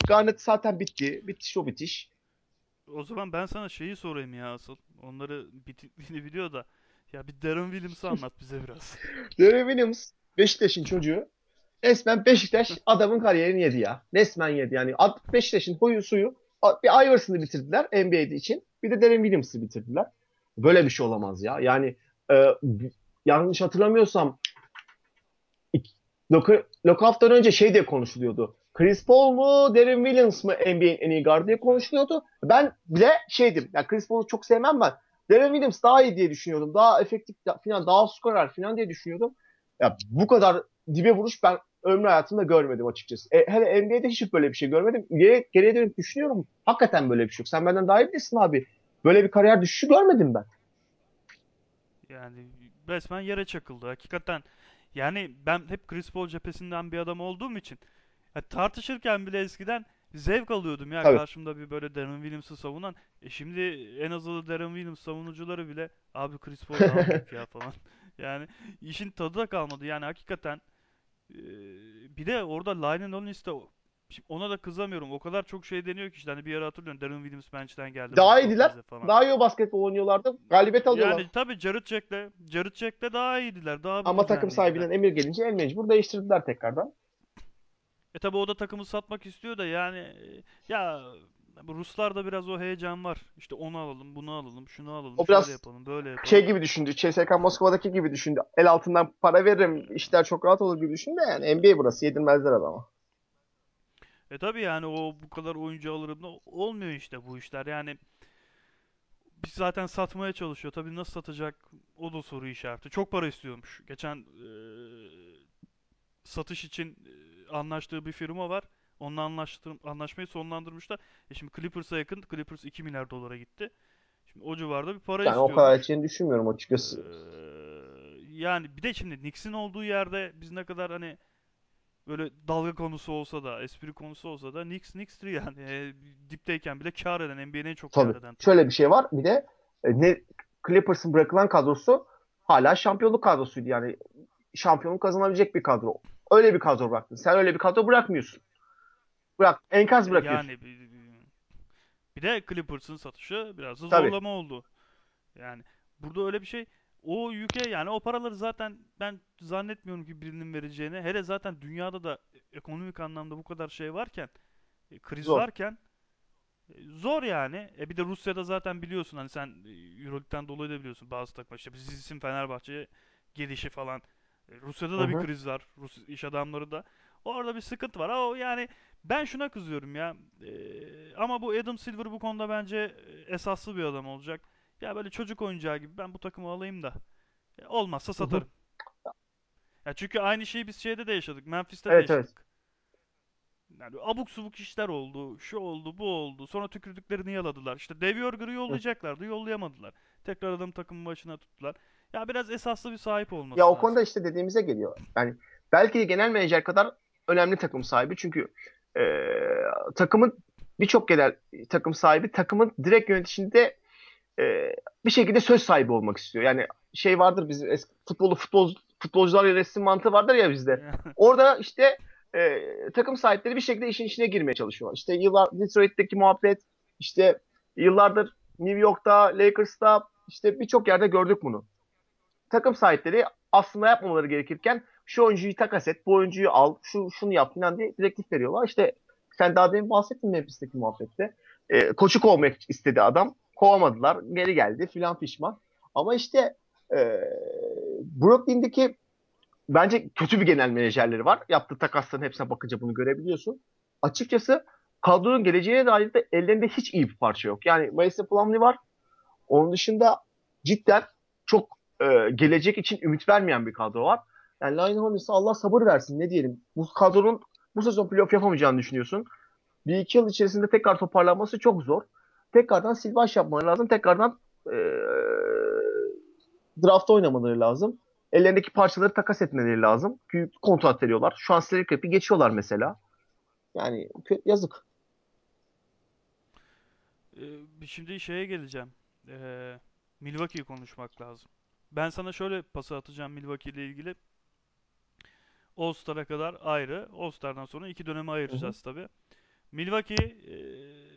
Garnett zaten bitti. Bitiş o bitiş. O zaman ben sana şeyi sorayım ya asıl. Onları bitikliğini *laughs* biliyor da. Ya bir Darren Williams'ı anlat bize biraz. *laughs* Darren Williams Beşiktaş'ın çocuğu. Resmen Beşiktaş adamın kariyerini yedi ya. Resmen yedi. Yani Beşiktaş'ın huyu suyu. Bir Iverson'ı bitirdiler NBA'de için. Bir de Darren Williams'ı bitirdiler. Böyle bir şey olamaz ya. Yani e, yanlış hatırlamıyorsam Lockout'tan önce şey diye konuşuluyordu. Chris Paul mu Darren Williams mı NBA'in en iyi gardı diye konuşuluyordu. Ben bile şeydim. Ya Chris Paul'u çok sevmem ben. Darren Williams daha iyi diye düşünüyordum. Daha efektif falan daha skorer falan diye düşünüyordum. Ya bu kadar dibe vuruş ben ömrü hayatımda görmedim açıkçası. E, hele NBA'de hiç böyle bir şey görmedim. Geriye, geriye dönüp düşünüyorum. Hakikaten böyle bir şey yok. Sen benden daha iyi bilirsin abi. Böyle bir kariyer düşüşü görmedim ben. Yani resmen yere çakıldı. Hakikaten yani ben hep Chris Paul cephesinden bir adam olduğum için tartışırken bile eskiden zevk alıyordum ya Tabii. karşımda bir böyle Darren Williams'ı savunan. E şimdi en azılı Darren Williams savunucuları bile abi Chris Paul daha büyük ya falan. *laughs* Yani işin tadı da kalmadı. Yani hakikaten Ee, bir de orada Lionel Hollins'te ona da kızamıyorum. O kadar çok şey deniyor ki işte hani bir ara hatırlıyorum Darren Williams bench'ten geldi. Daha iyiydiler. Falan. Daha iyi o basketbol oynuyorlardı. Galibiyet alıyorlar. Yani tabii Jared Jack'le Jared Jack'le daha iyiydiler. Daha Ama takım sahibinden emir gelince el mecbur değiştirdiler tekrardan. E tabi o da takımı satmak istiyor da yani e, ya bu Ruslarda biraz o heyecan var. İşte onu alalım, bunu alalım, şunu alalım, O şöyle biraz yapalım, böyle şey yapalım. gibi düşündü. CSKA Moskova'daki gibi düşündü. El altından para veririm, işler çok rahat olur gibi düşündü. Yani NBA burası yedirmezler adama. E tabi yani o bu kadar oyuncu alırım da olmuyor işte bu işler. Yani biz zaten satmaya çalışıyor. Tabii nasıl satacak o da soru işareti. Çok para istiyormuş. Geçen e, satış için e, anlaştığı bir firma var. Onunla anlaştı, anlaşmayı sonlandırmışlar. E şimdi Clippers'a yakın. Clippers 2 milyar dolara gitti. Şimdi o civarda bir para Yani o kadar için düşünmüyorum Ee, açıkçası. yani bir de şimdi Knicks'in olduğu yerde biz ne kadar hani böyle dalga konusu olsa da, espri konusu olsa da Knicks Knicks'tir yani. E, dipteyken bile kâr eden, NBA'nin en çok Tabii. eden Şöyle bir şey var. Bir de e, ne Clippers'ın bırakılan kadrosu hala şampiyonluk kadrosuydu. Yani şampiyonluk kazanabilecek bir kadro. Öyle bir kadro bıraktın. Sen öyle bir kadro bırakmıyorsun. Bırak, enkaz bırakıyorsun. yani bir, bir de Clippers'ın satışı biraz da Tabii. zorlama oldu. Yani burada öyle bir şey o yüke yani o paraları zaten ben zannetmiyorum ki birinin vereceğini. Hele zaten dünyada da ekonomik anlamda bu kadar şey varken, e, kriz Zor. varken E, Zor yani. E bir de Rusya'da zaten biliyorsun hani sen e, Euroleague'den dolayı da biliyorsun bazı takımlar işte biz isim Fenerbahçe gelişi falan. E, Rusya'da Hı da bir hı. kriz var. Rus iş adamları da. Orada bir sıkıntı var. O yani ben şuna kızıyorum ya. E, ama bu Adam Silver bu konuda bence e, esaslı bir adam olacak. Ya böyle çocuk oyuncağı gibi ben bu takımı alayım da e, olmazsa Hı hı. satarım. Ya çünkü aynı şeyi biz şeyde de yaşadık. Memphis'te de Evet evet. yaşadık. Yani abuk subuk işler oldu, şu oldu, bu oldu. Sonra tükürdüklerini yaladılar. İşte Dave Yorger'ı yollayacaklardı, yollayamadılar. Tekrar adam takımın başına tuttular. Ya biraz esaslı bir sahip Ya olması o konuda işte dediğimize geliyor. Yani belki de genel menajer kadar önemli takım sahibi. Çünkü e, takımın birçok genel takım sahibi takımın direkt yöneticinde e, bir şekilde söz sahibi olmak istiyor. Yani şey vardır bizim eski futbolu futbol futbolcular yönetsin mantığı vardır ya bizde. *laughs* Orada işte e, takım sahipleri bir şekilde işin içine girmeye çalışıyorlar. İşte yıllar Detroit'teki muhabbet, işte yıllardır New York'ta, Lakers'ta işte birçok yerde gördük bunu. Takım sahipleri aslında yapmamaları gerekirken şu oyuncuyu takas et, bu oyuncuyu al, şu şunu yap falan diye direktif veriyorlar. İşte sen daha demin bahsettin Memphis'teki muhabbette. E, koçu kovmak istedi adam. Kovamadılar. Geri geldi filan pişman. Ama işte e, Brooklyn'deki bence kötü bir genel menajerleri var. Yaptığı takasların hepsine bakınca bunu görebiliyorsun. Açıkçası kadronun geleceğine dair de ellerinde hiç iyi bir parça yok. Yani Mason Plumlee var. Onun dışında cidden çok e, gelecek için ümit vermeyen bir kadro var. Yani Lionel Hollins'e Allah sabır versin ne diyelim. Bu kadronun bu sezon playoff yapamayacağını düşünüyorsun. Bir iki yıl içerisinde tekrar toparlanması çok zor. Tekrardan silbaş yapmaları lazım. Tekrardan e, draftta oynamaları lazım. Ellerindeki parçaları takas etmeleri lazım. Büyük kontrat veriyorlar. Şu an salary cap'i geçiyorlar mesela. Yani yazık. Ee, şimdi şeye geleceğim. Ee, Milwaukee'yi konuşmak lazım. Ben sana şöyle pası atacağım Milwaukee ile ilgili. All-Star'a kadar ayrı. All-Star'dan sonra iki döneme ayıracağız tabii. Milwaukee ee,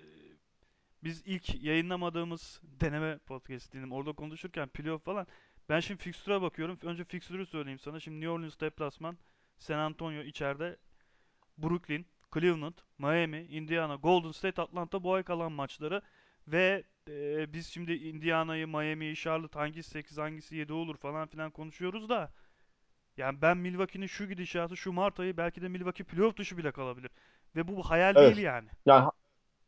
biz ilk yayınlamadığımız deneme podcast dinledim. Orada konuşurken playoff falan. Ben şimdi fikstüre bakıyorum. Önce fikstürü söyleyeyim sana. Şimdi New Orleans deplasman, San Antonio içeride, Brooklyn, Cleveland, Miami, Indiana, Golden State, Atlanta bu ay kalan maçları. Ve e, biz şimdi Indiana'yı, Miami'yi, Charlotte hangisi 8 hangisi 7 olur falan filan konuşuyoruz da yani ben Milwaukee'nin şu gidişatı şu Mart ayı belki de Milwaukee playoff dışı bile kalabilir. Ve bu hayal değil Evet. yani. Yani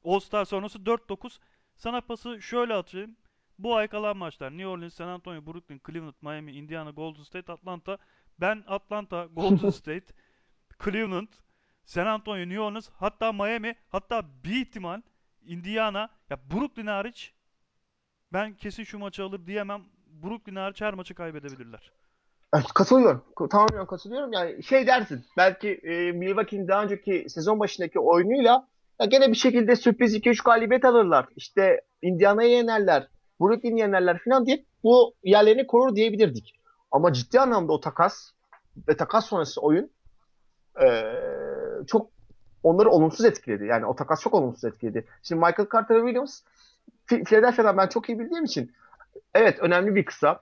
All-Star sonrası 4-9. Sana pası şöyle atayım. Bu ay kalan maçlar New Orleans, San Antonio, Brooklyn, Cleveland, Miami, Indiana, Golden State, Atlanta. Ben Atlanta, Golden *laughs* State, Cleveland, San Antonio, New Orleans, hatta Miami, hatta bir ihtimal Indiana, ya Brooklyn hariç ben kesin şu maçı alır diyemem. Brooklyn hariç her maçı kaybedebilirler. Katılıyorum. Tamamen katılıyorum. Yani şey dersin. Belki e, Milwaukee'nin daha önceki sezon başındaki oyunuyla ya gene bir şekilde sürpriz 2-3 galibiyet alırlar. İşte Indiana'yı yenerler. Brooklyn'i yenerler falan diye bu yerlerini korur diyebilirdik. Ama ciddi anlamda o takas ve takas sonrası oyun e, çok onları olumsuz etkiledi. Yani o takas çok olumsuz etkiledi. Şimdi Michael Carter Williams Philadelphia'dan ben çok iyi bildiğim için evet önemli bir kısa.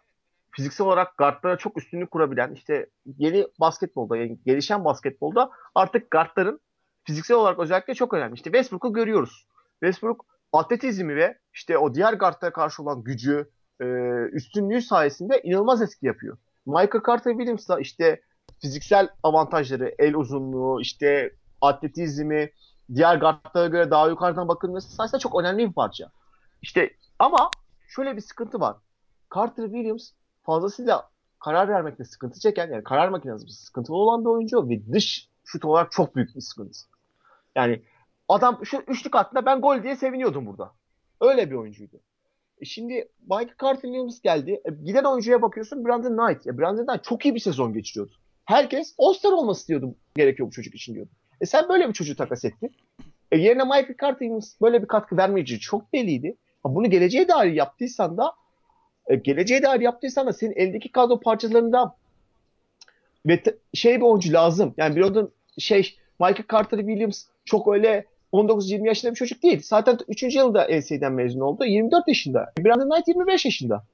Fiziksel olarak guardlara çok üstünlük kurabilen işte yeni basketbolda yani gelişen basketbolda artık guardların fiziksel olarak özellikle çok önemli. İşte Westbrook'u görüyoruz. Westbrook atletizmi ve işte o diğer guardlara karşı olan gücü, e, üstünlüğü sayesinde inanılmaz etki yapıyor. Michael Carter Williams da işte fiziksel avantajları, el uzunluğu, işte atletizmi, diğer guardlara göre daha yukarıdan bakılması sayesinde çok önemli bir parça. İşte ama şöyle bir sıkıntı var. Carter Williams fazlasıyla karar vermekte sıkıntı çeken, yani karar makinesi sıkıntılı olan bir oyuncu ve dış şut olarak çok büyük bir sıkıntı. Yani adam şu üçlük attığında ben gol diye seviniyordum burada. Öyle bir oyuncuydu. E şimdi Michael Carter Williams geldi. E giden oyuncuya bakıyorsun Brandon Knight. E Brandon Knight çok iyi bir sezon geçiriyordu. Herkes All-Star olması diyordu gerekiyor bu çocuk için diyordu. E sen böyle bir çocuğu takas ettin. E yerine Michael Carter Williams böyle bir katkı vermeyeceği çok belliydi. Ama bunu geleceğe dair yaptıysan da e, geleceğe dair yaptıysan da senin eldeki kadro parçalarında ve şey bir oyuncu lazım. Yani bir onun şey Michael Carter Williams çok öyle 19-20 yaşında bir çocuk değil. Zaten 3. yılda NCAA'den mezun oldu. 24 yaşında. Brandon Knight 25 yaşında.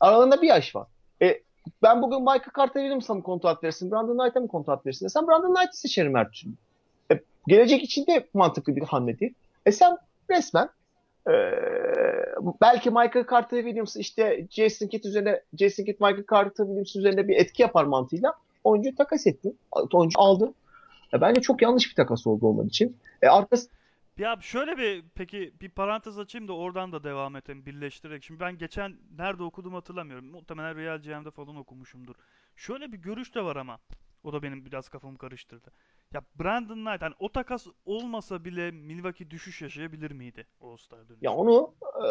Aralarında bir yaş var. E, ben bugün Michael Carter Williams'a mı kontrat verirsin? Brandon Knight'a mı kontrat verirsin? E sen Brandon Knight'ı seçerim her türlü. Gelecek için de mantıklı bir hamle değil. E sen resmen e, belki Michael Carter Williams işte Jason Kidd üzerine Jason Kidd Michael Carter Williams üzerinde bir etki yapar mantığıyla oyuncu takas etti. Oyuncu aldı. E, bence çok yanlış bir takas oldu onlar için. E, arkası ya şöyle bir peki bir parantez açayım da oradan da devam edelim birleştirerek. Şimdi ben geçen nerede okudum hatırlamıyorum. Muhtemelen Real GM'de falan okumuşumdur. Şöyle bir görüş de var ama. O da benim biraz kafamı karıştırdı. Ya Brandon Knight hani o takas olmasa bile Milwaukee düşüş yaşayabilir miydi All-Star dönüşü? Ya onu e...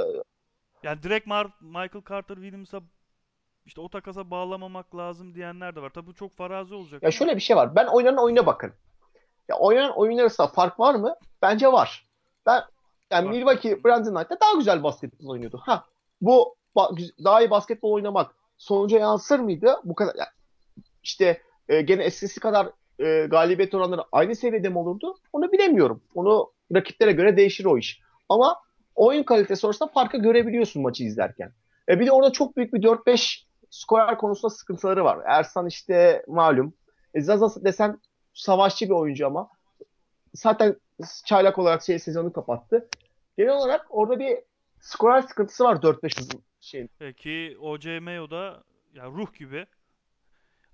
yani direkt Mar Michael Carter Williams'a işte o takasa bağlamamak lazım diyenler de var. Tabii bu çok farazi olacak. Ya şöyle bir şey var. Ben oynanan oyuna bakın. Ya oynanan oyunlar arasında fark var mı? Bence var. Ben yani var. Milwaukee Brandon Knight'ta daha güzel basketbol oynuyordu. Ha bu daha iyi basketbol oynamak sonuca yansır mıydı? Bu kadar yani işte e, gene eskisi kadar e, galibiyet oranları aynı seviyede mi olurdu? Onu bilemiyorum. Onu rakiplere göre değişir o iş. Ama oyun kalitesi sorusunda farkı görebiliyorsun maçı izlerken. E, bir de orada çok büyük bir 4-5 skorer konusunda sıkıntıları var. Ersan işte malum. E, Zaza desen savaşçı bir oyuncu ama zaten çaylak olarak şey sezonu kapattı. Genel olarak orada bir skorer sıkıntısı var 4-5 hızın şey. Peki OCMO da ya ruh gibi.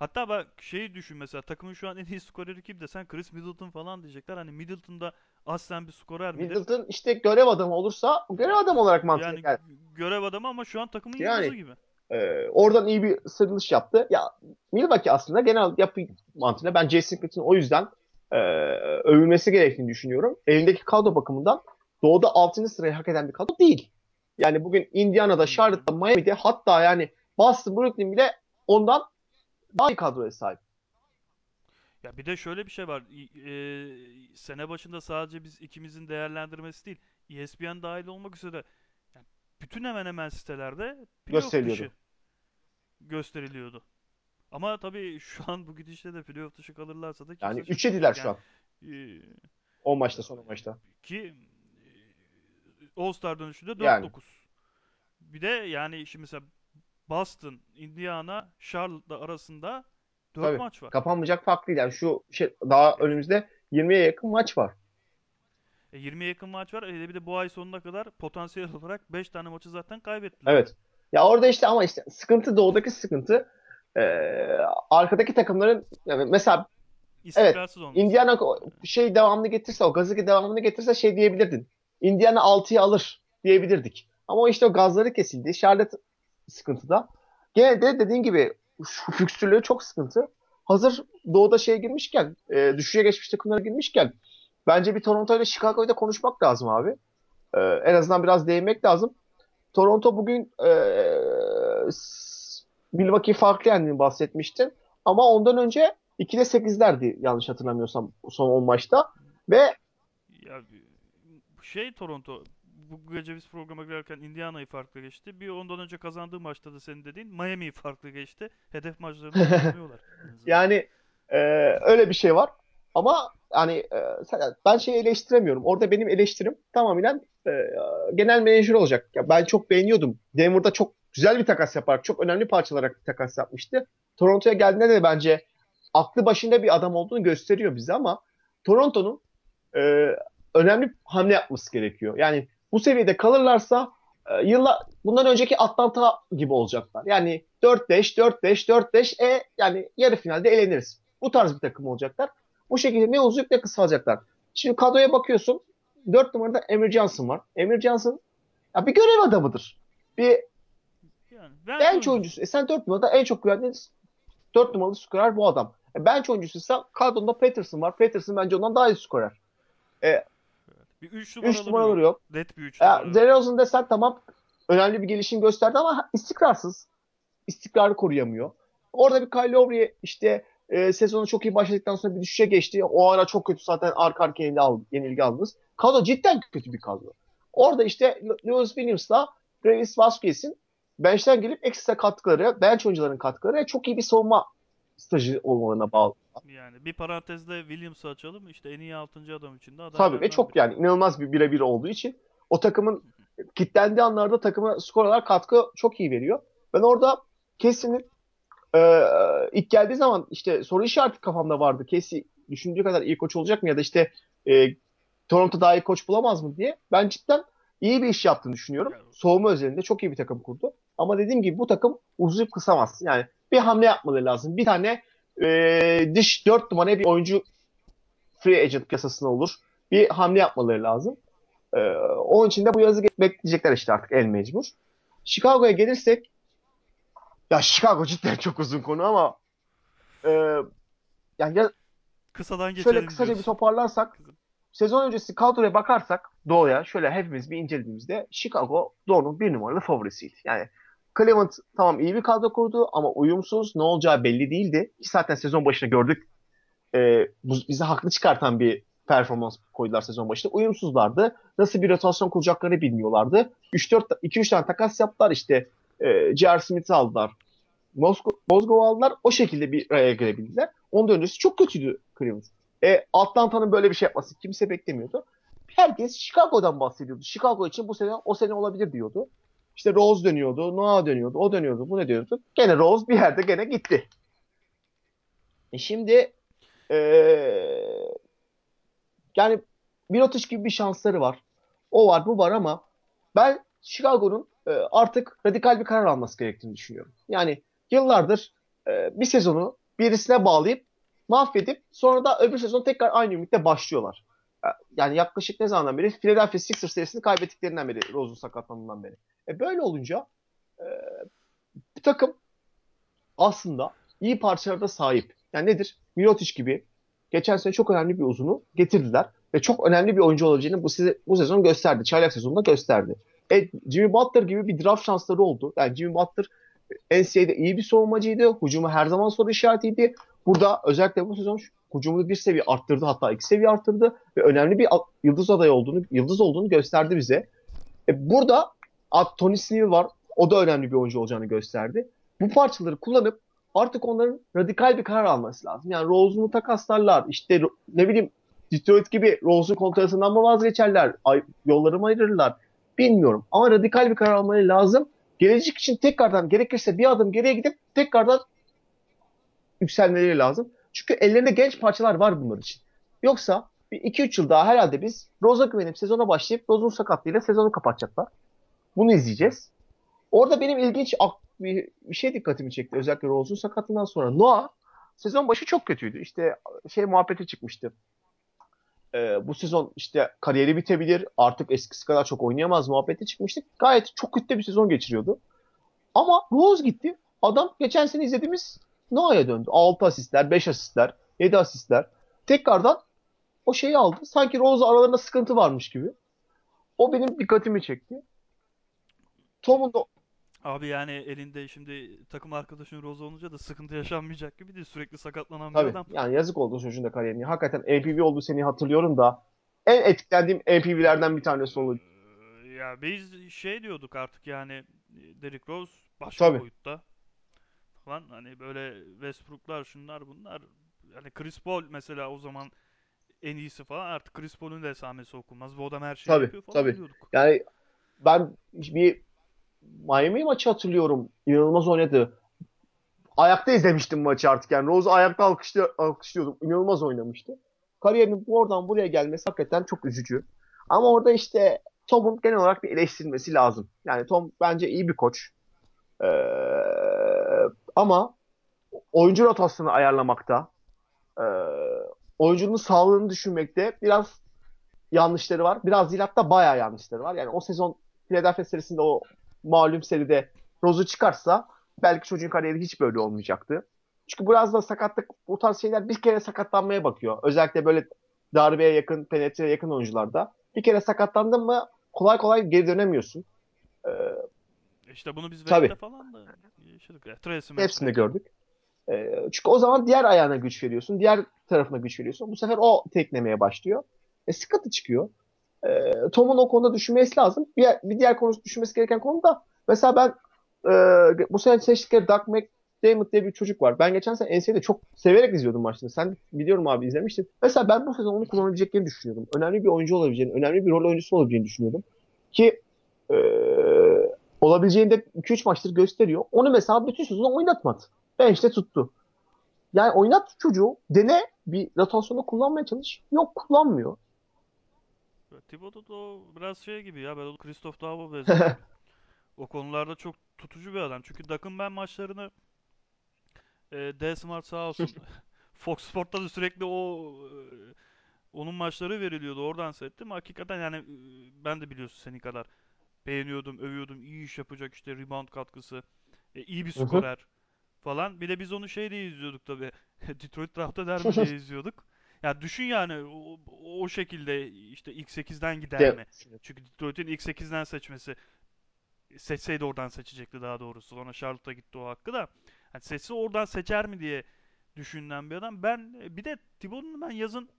Hatta bak şeyi düşün mesela takımın şu an en iyi skoreri kim desen Chris Middleton falan diyecekler. Hani Middleton'da aslen bir skorer midir? Middleton işte görev adamı olursa görev adamı olarak mantıklı. Yani yani. görev adamı ama şu an takımın yani, yıldızı gibi. E, oradan iyi bir sıyrılış yaptı. Ya Milwaukee aslında genel yapı mantığıyla ben Jason Kidd'in o yüzden e, övülmesi gerektiğini düşünüyorum. Elindeki kadro bakımından doğuda 6. sırayı hak eden bir kadro değil. Yani bugün Indiana'da, Charlotte'da, Miami'de hatta yani Boston, Brooklyn bile ondan daha iyi kadroya sahip. Ya bir de şöyle bir şey var. E, sene başında sadece biz ikimizin değerlendirmesi değil. ESPN dahil olmak üzere yani bütün hemen hemen sitelerde playoff dışı gösteriliyordu. Ama tabii şu an bu gidişle de playoff dışı kalırlarsa da Yani 3 yediler şu an. E, 10 maçta son maçta. Ki e, All-Star dönüşünde 4-9. Yani. Bir de yani şimdi mesela Boston, Indiana, Charlotte arasında 4 Tabii, maç var. Kapanmayacak fark değil. Yani şu şey daha önümüzde 20'ye yakın maç var. E 20'ye yakın maç var. E bir de bu ay sonuna kadar potansiyel *laughs* olarak 5 tane maçı zaten kaybettiler. Evet. Ya orada işte ama işte sıkıntı doğudaki sıkıntı e, arkadaki takımların yani mesela evet. Indiana şey devamını getirse o gazı devamını getirse şey diyebilirdin. Indiana 6'yı alır diyebilirdik. Ama işte o gazları kesildi. Charlotte sıkıntıda. Gene de dediğin gibi şu fikstürleri çok sıkıntı. Hazır doğuda şeye girmişken, e, düşüşe geçmiş takımlara girmişken bence bir Toronto ile Chicago'yu da konuşmak lazım abi. E, en azından biraz değinmek lazım. Toronto bugün e, Milwaukee farklı yendiğini bahsetmiştin. Ama ondan önce 2'de 8'lerdi yanlış hatırlamıyorsam son 10 maçta. Ve ya şey Toronto bu gece biz programa girerken Indiana'yı farklı geçti. Bir ondan önce kazandığı maçta da senin dediğin Miami'yi farklı geçti. Hedef maçlarını kazanıyorlar. *laughs* yani e, öyle bir şey var. Ama hani e, ben şeyi eleştiremiyorum. Orada benim eleştirim tamamen e, genel menajer olacak. Ya ben çok beğeniyordum. Denver'da çok güzel bir takas yaparak, çok önemli parçalarak bir takas yapmıştı. Toronto'ya geldiğinde de bence aklı başında bir adam olduğunu gösteriyor bize ama Toronto'nun e, önemli hamle yapması gerekiyor. Yani bu seviyede kalırlarsa e, yıllar bundan önceki Atlanta gibi olacaklar. Yani 4-5, 4-5, 4-5 e yani yarı finalde eleniriz. Bu tarz bir takım olacaklar. Bu şekilde ne uzayıp ne kısalacaklar. Şimdi kadroya bakıyorsun. 4 numarada Emir Johnson var. Emir Johnson ya bir görev adamıdır. Bir yani, bench oyuncusu. E sen 4 numarada en çok güvendiğin 4 numaralı skorer bu adam. E bench oyuncusuysa kadronda Peterson var. Peterson bence ondan daha iyi skorer. E, bir 3 numaralı, üç numaralı yok. Net bir 3 numaralı. DeRozan desen tamam önemli bir gelişim gösterdi ama istikrarsız. İstikrarı koruyamıyor. Orada bir Kyle Lowry işte e, sezonu çok iyi başladıktan sonra bir düşüşe geçti. O ara çok kötü zaten arka arkaya yenilgi, aldı, yenilgi aldınız. Kadro cidden kötü bir kadro. Orada işte Lewis Williams'la Travis Vasquez'in bench'ten gelip ekstra katkıları, bench oyuncuların katkıları çok iyi bir savunma stajı olmalarına bağlı. Yani bir parantezde Williams'ı açalım. İşte en iyi 6. adam için de Tabii ve çok yani inanılmaz bir birebir olduğu için o takımın kitlendiği anlarda takıma skor olarak katkı çok iyi veriyor. Ben orada Kessin'in e, ilk geldiği zaman işte soru işareti kafamda vardı. Kesi düşündüğü kadar iyi koç olacak mı ya da işte e, Toronto daha iyi koç bulamaz mı diye. Ben cidden iyi bir iş yaptığını düşünüyorum. Soğuma özelinde çok iyi bir takım kurdu. Ama dediğim gibi bu takım uzayıp kısamaz. Yani bir hamle yapmaları lazım. Bir tane e, dış dört numaraya bir oyuncu free agent piyasasına olur. Bir hamle yapmaları lazım. E, onun için de bu yazı bekleyecekler işte artık el mecbur. Chicago'ya gelirsek ya Chicago cidden çok uzun konu ama e, yani ya, kısadan geçelim şöyle kısaca diyorsun. bir toparlarsak sezon öncesi kadroya bakarsak Doğu'ya şöyle hepimiz bir incelediğimizde Chicago Doğu'nun bir numaralı favorisiydi. Yani Cleveland tamam iyi bir kadro kurdu ama uyumsuz ne olacağı belli değildi. Ki zaten sezon başında gördük e, bizi haklı çıkartan bir performans koydular sezon başında. Uyumsuzlardı. Nasıl bir rotasyon kuracaklarını bilmiyorlardı. 3-4 2-3 tane takas yaptılar işte e, J.R. Smith'i aldılar. Mozgov aldılar. O şekilde bir araya gelebildiler. Ondan öncesi çok kötüydü Cleveland. E, Atlanta'nın böyle bir şey yapması kimse beklemiyordu. Herkes Chicago'dan bahsediyordu. Chicago için bu sene o sene olabilir diyordu. İşte Rose dönüyordu, Noah dönüyordu, o dönüyordu, bu ne diyordu. Gene Rose bir yerde gene gitti. E şimdi ee, yani Mirotic gibi bir şansları var. O var, bu var ama ben Chicago'nun e, artık radikal bir karar alması gerektiğini düşünüyorum. Yani yıllardır e, bir sezonu birisine bağlayıp mahvedip sonra da öbür sezon tekrar aynı ümitle başlıyorlar. E, yani yaklaşık ne zamandan beri Philadelphia Sixers serisini kaybettiklerinden beri Rose'un sakatlandığından beri. E böyle olunca e, bir takım aslında iyi parçalara sahip. Yani nedir? Mirotic gibi geçen sene çok önemli bir uzunu getirdiler ve çok önemli bir oyuncu olacağını bu, size, bu sezon gösterdi. Çaylak sezonunda gösterdi. E, Jimmy Butler gibi bir draft şansları oldu. Yani Jimmy Butler NCAA'de iyi bir savunmacıydı. Hücumu her zaman soru işaretiydi. Burada özellikle bu sezon hücumunu bir seviye arttırdı hatta iki seviye arttırdı ve önemli bir yıldız adayı olduğunu, yıldız olduğunu gösterdi bize. E, burada Tony Snell var. O da önemli bir oyuncu olacağını gösterdi. Bu parçaları kullanıp artık onların radikal bir karar alması lazım. Yani Rose'unu takaslarlar. İşte ne bileyim Detroit gibi Rose'un kontratından mı vazgeçerler? Ay, yollarımı ayırırlar. Bilmiyorum. Ama radikal bir karar almaları lazım. Gelecek için tekrardan gerekirse bir adım geriye gidip tekrardan yükselmeleri lazım. Çünkü ellerinde genç parçalar var bunlar için. Yoksa bir 2-3 yıl daha herhalde biz Rose'a güvenip sezona başlayıp Rose'un sakatlığıyla sezonu kapatacaklar. Bunu izleyeceğiz. Orada benim ilginç bir, bir şey dikkatimi çekti. Özellikle Rose'un sakatlığından sonra. Noah sezon başı çok kötüydü. İşte şey muhabbeti çıkmıştı e, bu sezon işte kariyeri bitebilir artık eskisi kadar çok oynayamaz muhabbeti çıkmıştı. Gayet çok kötü bir sezon geçiriyordu. Ama Rose gitti. Adam geçen sene izlediğimiz Noah'ya döndü. 6 asistler, 5 asistler, 7 asistler. Tekrardan o şeyi aldı. Sanki Rose aralarında sıkıntı varmış gibi. O benim dikkatimi çekti. Tom'un da Abi yani elinde şimdi takım arkadaşın Rose olunca da sıkıntı yaşanmayacak gibi değil. Sürekli sakatlanan Tabii, bir adam. Yani yazık oldu çocuğun da kariyerine. Hakikaten MPV oldu seni hatırlıyorum da. En etkilendiğim MPV'lerden bir tanesi oldu. Ee, ya biz şey diyorduk artık yani Derrick Rose başka Tabii. boyutta falan hani böyle Westbrook'lar şunlar bunlar hani Chris Paul mesela o zaman en iyisi falan artık Chris Paul'un da esamesi okunmaz. Bu adam her şeyi Tabii, yapıyor falan tabii. diyorduk. Yani ben bir Miami maçı hatırlıyorum. İnanılmaz oynadı. Ayakta izlemiştim maçı artık yani. Rose ayakta alkışlıyor, alkışlıyordum. İnanılmaz oynamıştı. Kariyerinin oradan buraya gelmesi hakikaten çok üzücü. Ama orada işte Tom'un genel olarak bir eleştirilmesi lazım. Yani Tom bence iyi bir koç. Ee, ama oyuncu rotasyonu ayarlamakta, e, oyuncunun sağlığını düşünmekte biraz yanlışları var. Biraz değil hatta bayağı yanlışları var. Yani o sezon Philadelphia serisinde o malum seride Rose'u çıkarsa belki çocuğun kariyeri hiç böyle olmayacaktı. Çünkü biraz da sakatlık bu tarz şeyler bir kere sakatlanmaya bakıyor. Özellikle böyle darbeye yakın, penetreye yakın oyuncularda. Bir kere sakatlandın mı kolay kolay geri dönemiyorsun. Ee, İşte bunu biz tabii. falan da yaşadık. Ya, Tracy Hepsini gördük. Ee, çünkü o zaman diğer ayağına güç veriyorsun. Diğer tarafına güç veriyorsun. Bu sefer o teklemeye başlıyor. E, sıkıntı çıkıyor. E, Tom'un o konuda düşünmesi lazım. Bir, bir diğer konu düşünmesi gereken konu da mesela ben e, bu sene seçtikleri Doug McDermott diye bir çocuk var. Ben geçen sene NCAA'de çok severek izliyordum maçını. Sen biliyorum abi izlemiştin. Mesela ben bu sezon onu kullanabileceklerini düşünüyordum. Önemli bir oyuncu olabileceğini, önemli bir rol oyuncusu olabileceğini düşünüyordum. Ki e, olabileceğini de 2-3 maçtır gösteriyor. Onu mesela bütün sezon oynatmadı. Bench'te tuttu. Yani oynat çocuğu. Dene bir rotasyonda kullanmaya çalış. Yok kullanmıyor. Thibodeau da biraz şey gibi ya ben onu Christoph Daum'a benzetiyorum. *laughs* O konularda çok tutucu bir adam. Çünkü Duck'ın ben maçlarını e, D Smart sağ olsun *laughs* Fox Sport'ta da sürekli o e, onun maçları veriliyordu. Oradan seyrettim. Hakikaten yani e, ben de biliyorsun senin kadar beğeniyordum, övüyordum. İyi iş yapacak işte rebound katkısı. E, iyi bir skorer falan. Bir de biz onu şey diye izliyorduk tabii. *laughs* Detroit draft eder mi diye *laughs* izliyorduk. Ya düşün yani o, o şekilde işte ilk sekizden gider De, mi? Çünkü Detroit'in ilk sekizden seçmesi seçseydi oradan seçecekti daha doğrusu. Sonra Charlotte'a gitti o hakkı da. Hani seçse oradan seçer mi diye düşünülen bir adam. Ben bir de Thibodeau'nun ben yazın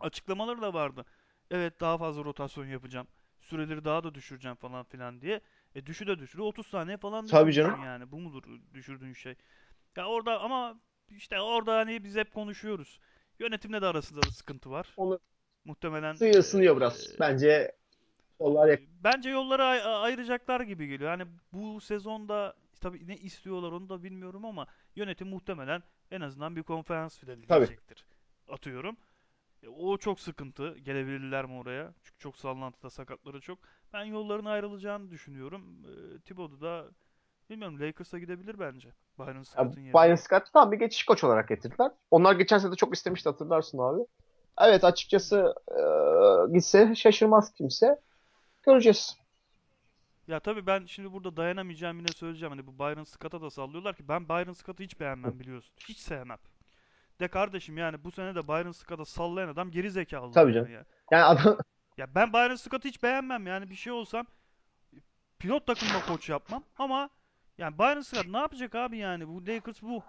açıklamaları da vardı. Evet daha fazla rotasyon yapacağım. Süreleri daha da düşüreceğim falan filan diye. E düşü de düşürü 30 saniye falan Tabii canım. yani. Bu mudur düşürdüğün şey? Ya orada ama işte orada hani biz hep konuşuyoruz. Yönetimle de arasında da sıkıntı var. Onu Muhtemelen suyu ısınıyor biraz. eee, Bence onlar yak- bence yolları ay- ayıracaklar gibi geliyor. Yani bu sezonda tabii ne istiyorlar onu da bilmiyorum ama yönetim muhtemelen en azından bir konferans finali Tabii. Atıyorum. E, o çok sıkıntı. Gelebilirler mi oraya? Çünkü çok sallantıda sakatları çok. Ben yolların ayrılacağını düşünüyorum. E, Thibodeau da bilmiyorum Lakers'a gidebilir bence. Byron Scott'ın yerine. Byron Scott tam bir geçiş koç olarak getirdiler. Onlar geçen sene de çok istemişti hatırlarsın abi. Evet açıkçası e, gitse şaşırmaz kimse. Göreceğiz. Ya tabii ben şimdi burada dayanamayacağım yine söyleyeceğim. Hani bu Byron Scott'a da sallıyorlar ki ben Byron Scott'ı hiç beğenmem biliyorsun. Hiç sevmem. De kardeşim yani bu sene de Byron Scott'a sallayan adam geri zekalıdır Tabii yani canım. ya. Yani adam *laughs* Ya ben Byron Scott'ı hiç beğenmem yani bir şey olsam pilot takımda koç yapmam ama yani Byron Scott ne yapacak abi yani bu Lakers bu.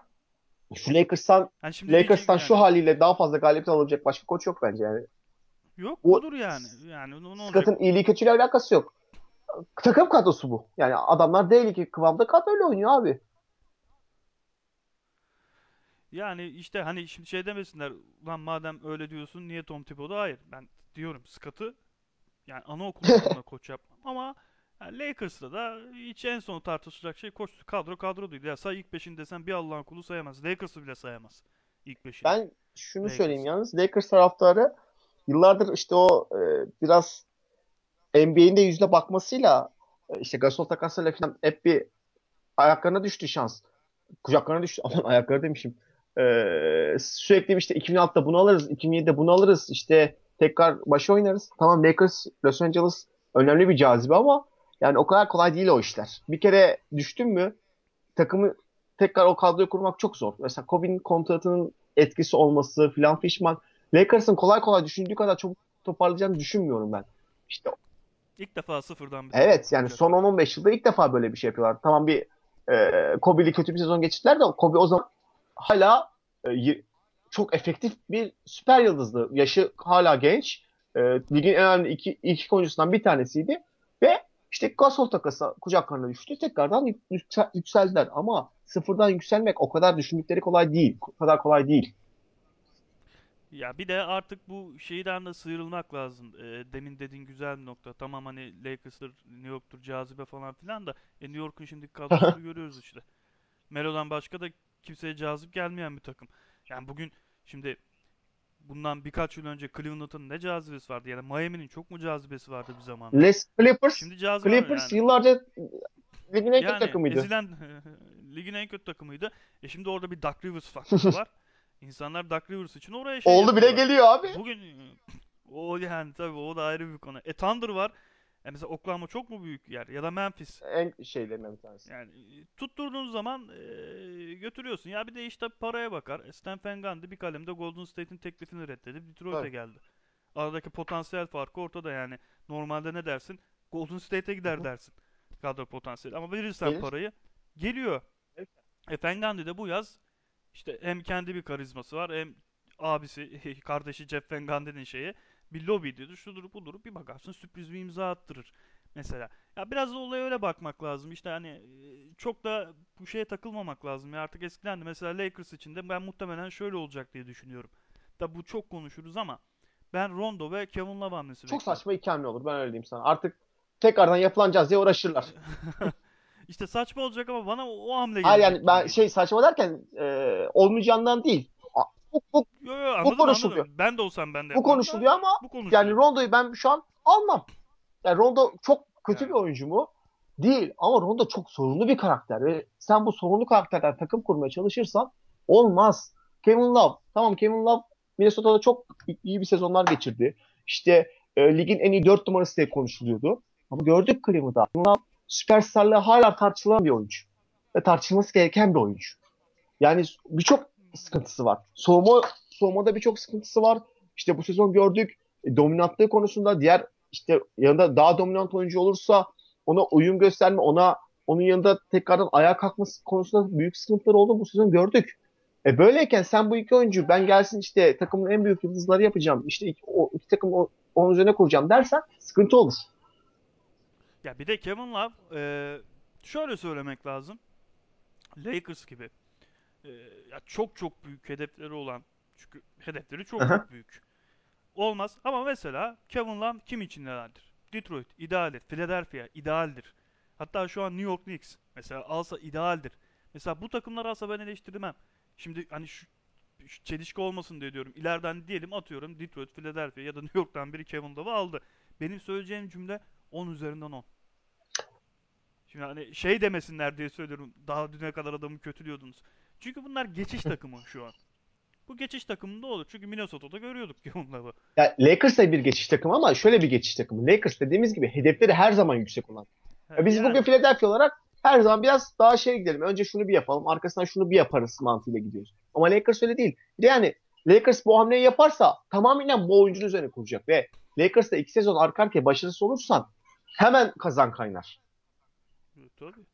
şu Lakers'tan Hani şimdi Lakers'tan şu yani haliyle daha fazla galibiyet alabilecek başka koç yok bence yani. yok Bu budur yani. Yani ne? Scott'ın iyiliği kötülüğü alakası yok. Takım kadrosu bu. Yani adamlar değil ki kıvamda kadroyla oynuyor abi. Yani işte hani şimdi şey demesinler lan madem öyle diyorsun niye Tom Thibodeau? Hayır ben diyorum Scott'ı yani anaokul takımına *laughs* koç yapmam ama yani Lakers'ta da hiç en son tartışacak şey koç kadro kadro değil. Ya say ilk beşini desen bir Allah'ın kulu sayamaz. Lakers'ı bile sayamaz ilk beşini. Ben şunu söyleyeyim Lakers'ın. yalnız Lakers taraftarı yıllardır işte o e, biraz NBA'in de yüzüne bakmasıyla e, işte Gasol takasıyla falan hep bir ayaklarına düştü şans. Kucaklarına düştü. *laughs* Aman ayakları demişim. E, sürekli işte 2006'da bunu alırız, 2007'de bunu alırız. İşte tekrar başı oynarız. Tamam Lakers, Los Angeles önemli bir cazibe ama yani o kadar kolay değil o işler. Bir kere düştün mü takımı tekrar o kadroyu kurmak çok zor. Mesela Kobe'nin kontratının etkisi olması filan fişman. Lakers'ın kolay kolay düşündüğü kadar çabuk toparlayacağını düşünmüyorum ben. İşte İlk defa sıfırdan bir evet yani son kuracaklar. 10-15 yılda ilk defa böyle bir şey yapıyorlar. Tamam bir e, Kobe'li kötü bir sezon geçirdiler de Kobe o zaman hala e, çok efektif bir süper yıldızdı. Yaşı hala genç. E, ligin en önemli iki, iki oyuncusundan bir tanesiydi. Ve işte Gasol takası kucaklarına düştü. Tekrardan yüksel, yükseldiler. Ama sıfırdan yükselmek o kadar düşündükleri kolay değil. O kadar kolay değil. Ya bir de artık bu şeyden de sıyrılmak lazım. Ee, demin dediğin güzel bir nokta. Tamam hani Lakers'tır, New York'tur, cazibe falan filan da e, New York'un şimdiki kadrosunu *laughs* görüyoruz işte. Melo'dan başka da kimseye cazip gelmeyen bir takım. Yani bugün şimdi bundan birkaç yıl önce Cleveland'ın ne cazibesi vardı? Yani Miami'nin çok mu cazibesi vardı bir zamanlar? Les Clippers Şimdi cazibe Clippers yani yıllarca ligin en kötü yani takımıydı. ezilen *laughs* ligin en kötü takımıydı. E şimdi orada bir Doug Rivers faktörü *laughs* var. İnsanlar Doug Rivers için oraya şey Oldu bile yapıyorlar. geliyor abi. Bugün o yani tabii o da ayrı bir konu. E Thunder var. E mesela Oklahoma çok mu büyük yer? Ya da Memphis. En şeylerinden bir tanesi. Yani e, tutturduğun zaman e, götürüyorsun. Ya bir de işte paraya bakar. E, Stan Van Gundy bir kalemde Golden State'in teklifini reddedip Detroit'e geldi. Aradaki potansiyel farkı ortada yani. Normalde ne dersin? Golden State'e gider hı. dersin. Kadro potansiyeli. Ama verirsen Gelir. parayı geliyor. Evet. E Van Gundy de bu yaz işte hem kendi bir karizması var hem abisi, *laughs* kardeşi Jeff Van Gundy'nin şeyi bir lobidir, şudur budur bir bakarsın sürpriz bir imza attırır mesela. Ya biraz da olaya öyle bakmak lazım. İşte hani çok da bu şeye takılmamak lazım. Ya artık eskiden de mesela Lakers için de ben muhtemelen şöyle olacak diye düşünüyorum. Da bu çok konuşuruz ama ben Rondo ve Kevin Love hamlesi Çok bekliyorum. saçma iki hamle olur ben öyle diyeyim sana. Artık tekrardan yapılan diye uğraşırlar. *laughs* İşte saçma olacak ama bana o, o hamle Hayır gelecek yani gibi ben şey saçma derken e, olmayacağından değil. Bu, bu, Yo yo bu anladım konuşuluyor. anladım. Ben de olsam ben de Bu konuşuluyor ama bu yani konuşuluyor. Rondo'yu ben şu an almam. Yani Rondo çok kötü bir Yani oyuncu mu? Değil. Ama Rondo çok sorunlu bir karakter. Ve sen bu sorunlu karakterden takım kurmaya çalışırsan olmaz. Kevin Love. Tamam Kevin Love Minnesota'da çok iyi bir sezonlar geçirdi. İşte e, ligin en iyi 4 numarası diye konuşuluyordu. Ama gördük Cleveland'da. Kevin Love süperstarlığı hala tartışılan bir oyuncu. Ve tartışılması gereken bir oyuncu. Yani birçok sıkıntısı var. Soğuma, soğumada birçok sıkıntısı var. İşte bu sezon gördük. E, dominantlığı konusunda diğer işte yanında daha dominant oyuncu olursa ona uyum gösterme, ona onun yanında tekrardan ayağa kalkması konusunda büyük sıkıntılar oldu. Bu sezon gördük. E böyleyken sen bu iki oyuncu ben gelsin işte takımın en büyük yıldızları yapacağım. İşte iki, o, iki takım onun üzerine kuracağım dersen sıkıntı olur. ya bir de Kevin Love e, şöyle söylemek lazım. Lakers gibi e, ya çok çok büyük hedefleri olan çünkü hedefleri çok Aha. çok büyük. Olmaz ama mesela Kevin Love kim için idealdir? Detroit idealdir. Philadelphia idealdir. Hatta şu an New York Knicks mesela alsa idealdir. Mesela bu takımlar alsa ben eleştirmem. Şimdi hani şu, şu çelişki olmasın diye diyorum. İleriden diyelim atıyorum Detroit, Philadelphia ya da New York'tan biri Kevin Love'ı aldı. Benim söyleyeceğim cümle 10 üzerinden 10. Şimdi hani şey demesinler diye söylüyorum. Daha düne kadar adamı kötülüyordunuz. Çünkü bunlar geçiş takımı şu an. Bu geçiş takımında olur. Çünkü Minnesota'da görüyorduk Kevin Love'ı. Ya Lakers da bir geçiş takımı ama şöyle bir geçiş takımı. Lakers dediğimiz gibi hedefleri her zaman yüksek olan. Ya biz bugün Yani Philadelphia olarak her zaman biraz daha şey gidelim. Önce şunu bir yapalım, arkasından şunu bir yaparız mantığıyla gidiyoruz. Ama Lakers öyle değil. Yani Lakers bu hamleyi yaparsa tamamen bu oyuncunun üzerine kuracak ve Lakers'ta iki sezon arka arkaya başarısız olursan hemen kazan kaynar. e, tabii.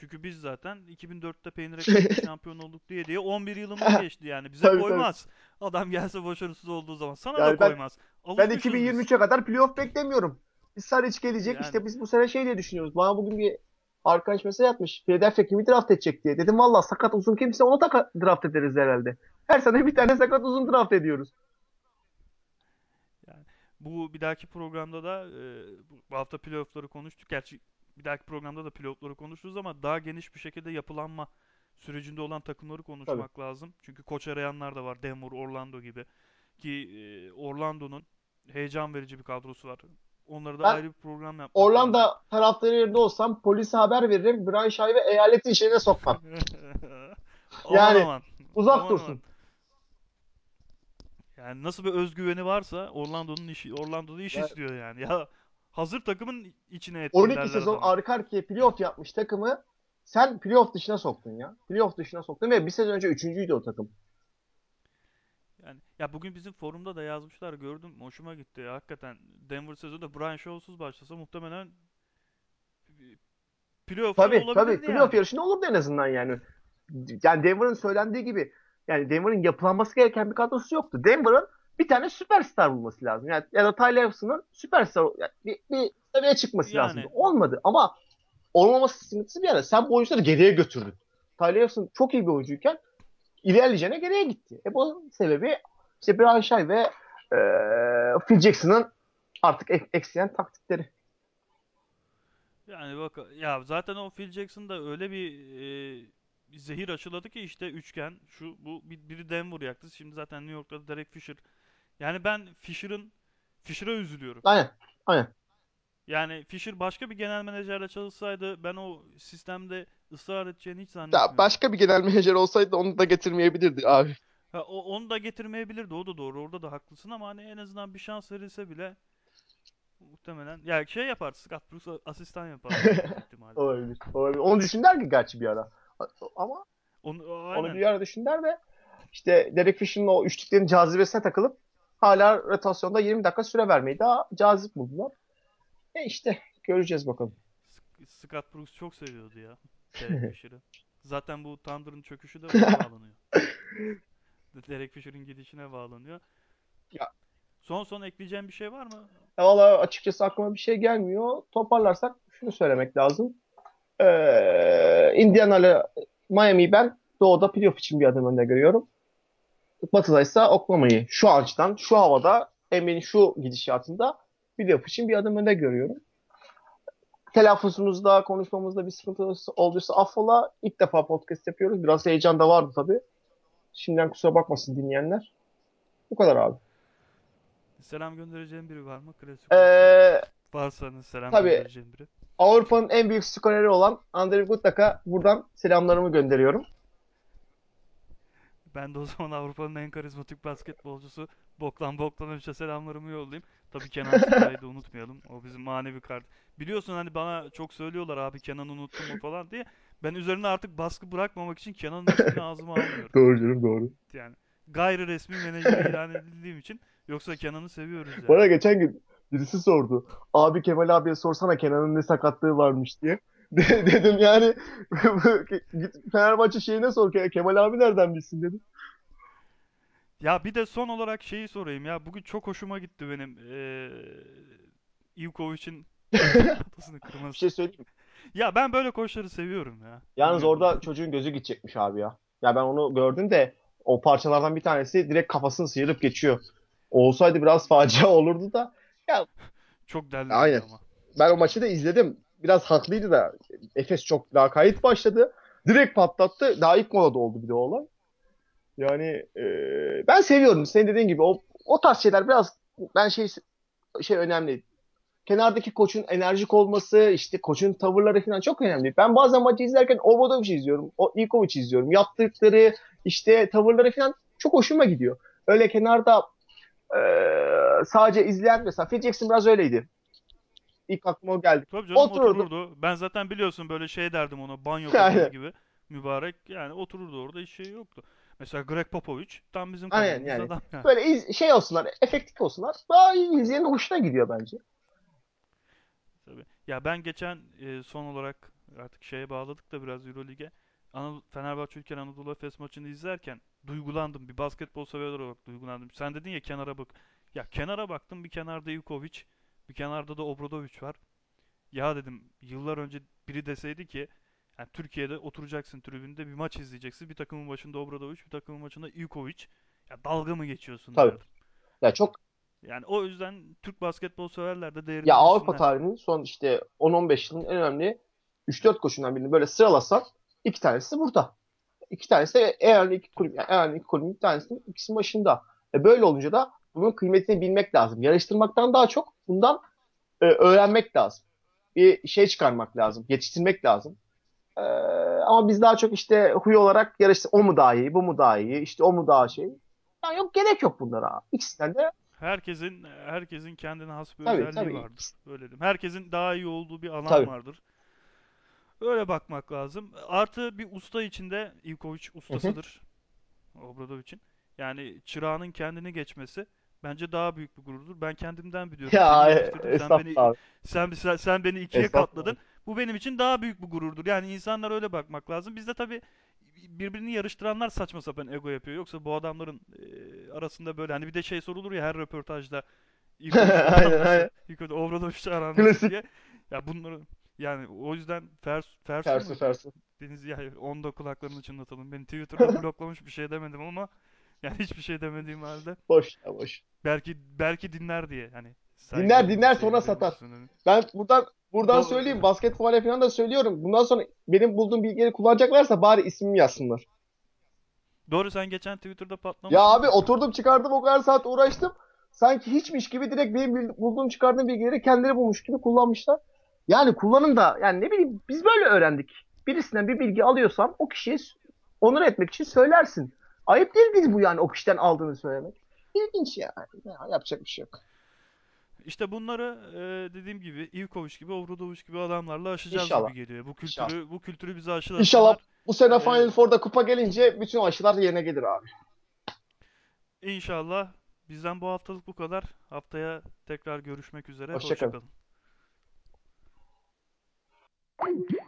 Çünkü biz zaten 2004'te peynir ekmekle *laughs* şampiyon olduk diye diye 11 yılımız geçti yani. Bize Tabii koymaz. Adam gelse başarısız olduğu zaman. Sana da Yani ben koymaz. ben Alışmışız biz. 2023'e kadar playoff beklemiyorum. Bir Saric gelecek Yani işte biz bu sene şey diye düşünüyoruz. Bana bugün bir arkadaş mesaj atmış. Philadelphia kimi draft edecek diye. Dedim valla sakat uzun kimse onu da draft ederiz herhalde. Her sene bir tane sakat uzun draft ediyoruz. yani bu bir dahaki programda da e, bu hafta playoff'ları konuştuk. Gerçi bir dahaki programda da playoff'ları konuşuruz ama daha geniş bir şekilde yapılanma sürecinde olan takımları Tabii. konuşmak lazım. Çünkü koç arayanlar da var. Denver, Orlando gibi. Ki e, Orlando'nun heyecan verici bir kadrosu var. Onları da Ben ayrı bir program yapmak Orlando lazım. taraftarı yerinde olsam polise haber veririm. Brian Shaw'ı eyaletin içine sokmam. *laughs* aman Yani aman. uzak Aman aman. dursun. Yani nasıl bir özgüveni varsa Orlando'nun işi Orlando'da iş Yani istiyor yani. Ya hazır takımın içine ettin 12 derler sezon adama. arka arkaya playoff yapmış takımı sen playoff dışına soktun ya. Playoff dışına soktun ve bir sezon önce üçüncüydü o takım. Yani ya bugün bizim forumda da yazmışlar gördüm hoşuma gitti. ya. Hakikaten Denver sezonu Brian Shaw'suz başlasa muhtemelen playoff'ta Tabii tabii olabilirdi playoff yani. yarışında olurdu en azından yani. Yani Denver'ın söylendiği gibi yani Denver'ın yapılanması gereken bir kadrosu yoktu. Denver'ın bir tane süperstar bulması lazım. Yani ya da Tyler Evson'un süperstar yani bir, bir seviyeye çıkması. Yani Olmadı ama olmaması sıkıntısı bir yana. Sen bu oyuncuları geriye götürdün. Tyler Evson çok iyi bir oyuncuyken ilerleyeceğine geriye gitti. E bu sebebi işte Brian Shaw ve e, Phil Jackson'ın artık ek- ekleyen taktikleri. Yani bak ya zaten o Phil Jackson da öyle bir e, bir zehir aşıladı ki işte üçgen şu bu bir- biri Denver yaktı. Şimdi zaten New York'ta Derek Fisher. Yani ben Fisher'ın Fisher'a üzülüyorum. Aynen. Aynen. Yani Fisher başka bir genel menajerle çalışsaydı ben o sistemde ısrar edeceğini hiç Ya zannetmiyorum. başka bir genel menajer olsaydı onu da getirmeyebilirdi abi. Ha, o, onu da getirmeyebilirdi o da doğru orada da haklısın ama hani en azından bir şans verilse bile muhtemelen ya şey yapar Scott Brooks asistan *laughs* ihtimalle. Olabilir. Olabilir. Onu düşündüler ki gerçi bir ara. Ama Onu, o- onu aynen bir ara düşündüler de işte Derek Fisher'ın o üçlüklerin cazibesine takılıp hala rotasyonda 20 dakika süre vermeyi daha cazip buldular. E işte göreceğiz bakalım. Sc- Scott Brooks çok seviyordu ya Derek *laughs* Fisher'ı. Zaten bu Thunder'ın çöküşü de *laughs* bağlanıyor. Derek Fisher'ın gidişine bağlanıyor. Ya, Son son ekleyeceğim bir şey var mı? valla açıkçası aklıma bir şey gelmiyor. Toparlarsak şunu söylemek lazım. Ee, Indiana ile Miami'yi ben doğuda playoff için bir adım önde görüyorum. Batı'da ise Oklahoma'yı şu açıdan, şu havada, NBA'nin şu gidişatında playoff için bir adım önde görüyorum. Telaffuzumuzda, konuşmamızda bir sıkıntı olduysa affola. İlk defa podcast yapıyoruz. Biraz heyecan da vardı tabii. Şimdiden kusura bakmasın dinleyenler. Bu kadar abi. Selam göndereceğim biri var mı? Klasik. Ee, Varsa hani selam tabii göndereceğim biri. Avrupa'nın en büyük skoreri olan Andrei Guttak'a buradan selamlarımı gönderiyorum. Ben de o zaman Avrupa'nın en karizmatik basketbolcusu Bogdan Bogdanovic'e selamlarımı yollayayım. Tabii Kenan Sıra'yı da unutmayalım. O bizim manevi kart. Biliyorsun hani bana çok söylüyorlar abi Kenan'ı unuttun mu falan diye. Ben üzerine artık baskı bırakmamak için Kenan'ın ismini *laughs* ağzıma almıyorum. Doğru canım doğru. Yani gayri resmi menajer ilan edildiğim için. Yoksa Kenan'ı seviyoruz yani. Bana geçen gün birisi sordu. Abi Kemal abiye sorsana Kenan'ın ne sakatlığı varmış diye. *laughs* De- dedim yani *laughs* git Fenerbahçe şeyine sor Kemal abi nereden bilsin dedim. Ya bir de son olarak şeyi sorayım ya. Bugün çok hoşuma gitti benim. Ee, Ivkovic'in potasını *laughs* Bir kırması. şey söyleyeyim mi? Ya ben böyle koçları seviyorum ya. Yalnız Bilmiyorum. orada çocuğun gözü gidecekmiş abi ya. Ya ben onu gördüm de o parçalardan bir tanesi direkt kafasını sıyırıp geçiyor. Olsaydı biraz facia olurdu da. Ya Çok dellendi aynen. ama. Ben o maçı da izledim. Biraz haklıydı da Efes çok lakayt başladı. Direkt patlattı. Daha ilk molada oldu bir de o olay. Yani e, ben seviyorum. Senin dediğin gibi o o tarz şeyler biraz ben şey şey önemli. Kenardaki koçun enerjik olması, işte koçun tavırları falan çok önemli. Ben bazen maçı izlerken Obradovic'i izliyorum, o Ivkovic'i izliyorum. Yaptıkları, işte tavırları falan çok hoşuma gidiyor. Öyle kenarda e, sadece izleyen mesela Phil Jackson biraz öyleydi. İlk aklıma o geldi. Tabii canım Otururdu. otururdu. Ben zaten biliyorsun böyle şey derdim ona banyo *laughs* gibi. Mübarek yani otururdu orada hiç şey yoktu. Mesela Greg Popovich tam bizim Aynen yani. adam yani. Böyle iz- şey olsunlar, efektif olsunlar. Daha iyi izleyenin hoşuna gidiyor bence. Tabii. Ya ben geçen e, son olarak artık şeye bağladık da biraz Eurolig'e. Anadolu, Fenerbahçe Ülker Anadolu Efes maçını izlerken duygulandım. Bir basketbol sever olarak duygulandım. Sen dedin ya kenara bak. Ya kenara baktım bir kenarda Ivkovic, bir kenarda da Obradovic var. Ya dedim yıllar önce biri deseydi ki yani Türkiye'de oturacaksın tribünde bir maç izleyeceksin. Bir takımın başında Obradovic, bir takımın başında Ivkovic. Ya dalga mı geçiyorsun Tabii. derdim. Ya çok Yani o yüzden Türk basketbol severler de değerini ya Avrupa tarihinin son işte 10-15 yılın en önemli 3-4 koçundan birini böyle sıralasan iki tanesi burada. İki tanesi en önemli iki kulüp, yani en önemli iki kulübün bir tanesinin ikisinin başında. E böyle olunca da bunun kıymetini bilmek lazım. Yarıştırmaktan daha çok bundan e, öğrenmek lazım. Bir şey çıkarmak lazım. Yetiştirmek lazım. E, ama biz daha çok işte huy olarak yarıştır. O mu daha iyi, bu mu daha iyi, işte o mu daha şey. Yani yok gerek yok bunlara. İkisinden de Herkesin herkesin kendine has bir tabii özelliği tabii. vardır. Öyle diyeyim. Herkesin daha iyi olduğu bir alan Tabii. vardır. Öyle bakmak lazım. Artı bir usta içinde Ivkovic ustasıdır. Obradovic'in. Yani çırağının kendini geçmesi bence daha büyük bir gururdur. Ben kendimden biliyorum. *laughs* Ya Seni yetiştirdim. Sen beni estağfurullah sen sen, sen beni ikiye Estağfurullah. katladın. Bu benim için daha büyük bir gururdur. Yani insanlar öyle bakmak lazım. Bizde tabii birbirini yarıştıranlar saçma sapan ego yapıyor. Yoksa bu adamların e, arasında böyle hani bir de şey sorulur ya her röportajda *laughs* Ivkovic'le aran Aynen nasıl? aynen. Aran nasıl Klasik. diye. Ya bunları yani o yüzden Fers, Fersu Tersi muydu? tersi. Deniz ya onu da kulaklarını çınlatalım. Beni Twitter'da *laughs* bloklamış bir şey demedim ama *laughs* Yani hiçbir şey demediğim halde. Boş ya boş. Belki belki dinler diye hani. Dinler dinler sonra satar. sunuyorum. Ben buradan buradan Doğru söyleyeyim basketbol falan da söylüyorum. Bundan sonra benim bulduğum bilgileri kullanacaklarsa bari ismimi yazsınlar. Doğru sen geçen Twitter'da patlamıştın. Ya abi oturdum çıkardım o kadar saat uğraştım. Sanki hiçmiş gibi direkt benim bulduğum çıkardığım bilgileri kendileri bulmuş gibi kullanmışlar. Yani kullanın da yani ne bileyim biz böyle öğrendik. Birisinden bir bilgi alıyorsan o kişiye onur etmek için söylersin. Ayıp değil değil bu yani o kişiden aldığını söylemek. İlginç yani. Ya, yapacak bir şey yok. İşte bunları e, dediğim gibi Ivkovic gibi, Obradovic gibi adamlarla aşacağız İnşallah. gibi geliyor. Bu İnşallah. kültürü bu kültürü bize aşılasınlar. İnşallah bu sene Ee, Final Four'da kupa gelince bütün aşılar yerine gelir abi. İnşallah. Bizden bu haftalık bu kadar. Haftaya tekrar görüşmek üzere. Hoşça kalın. Hoşça kalın.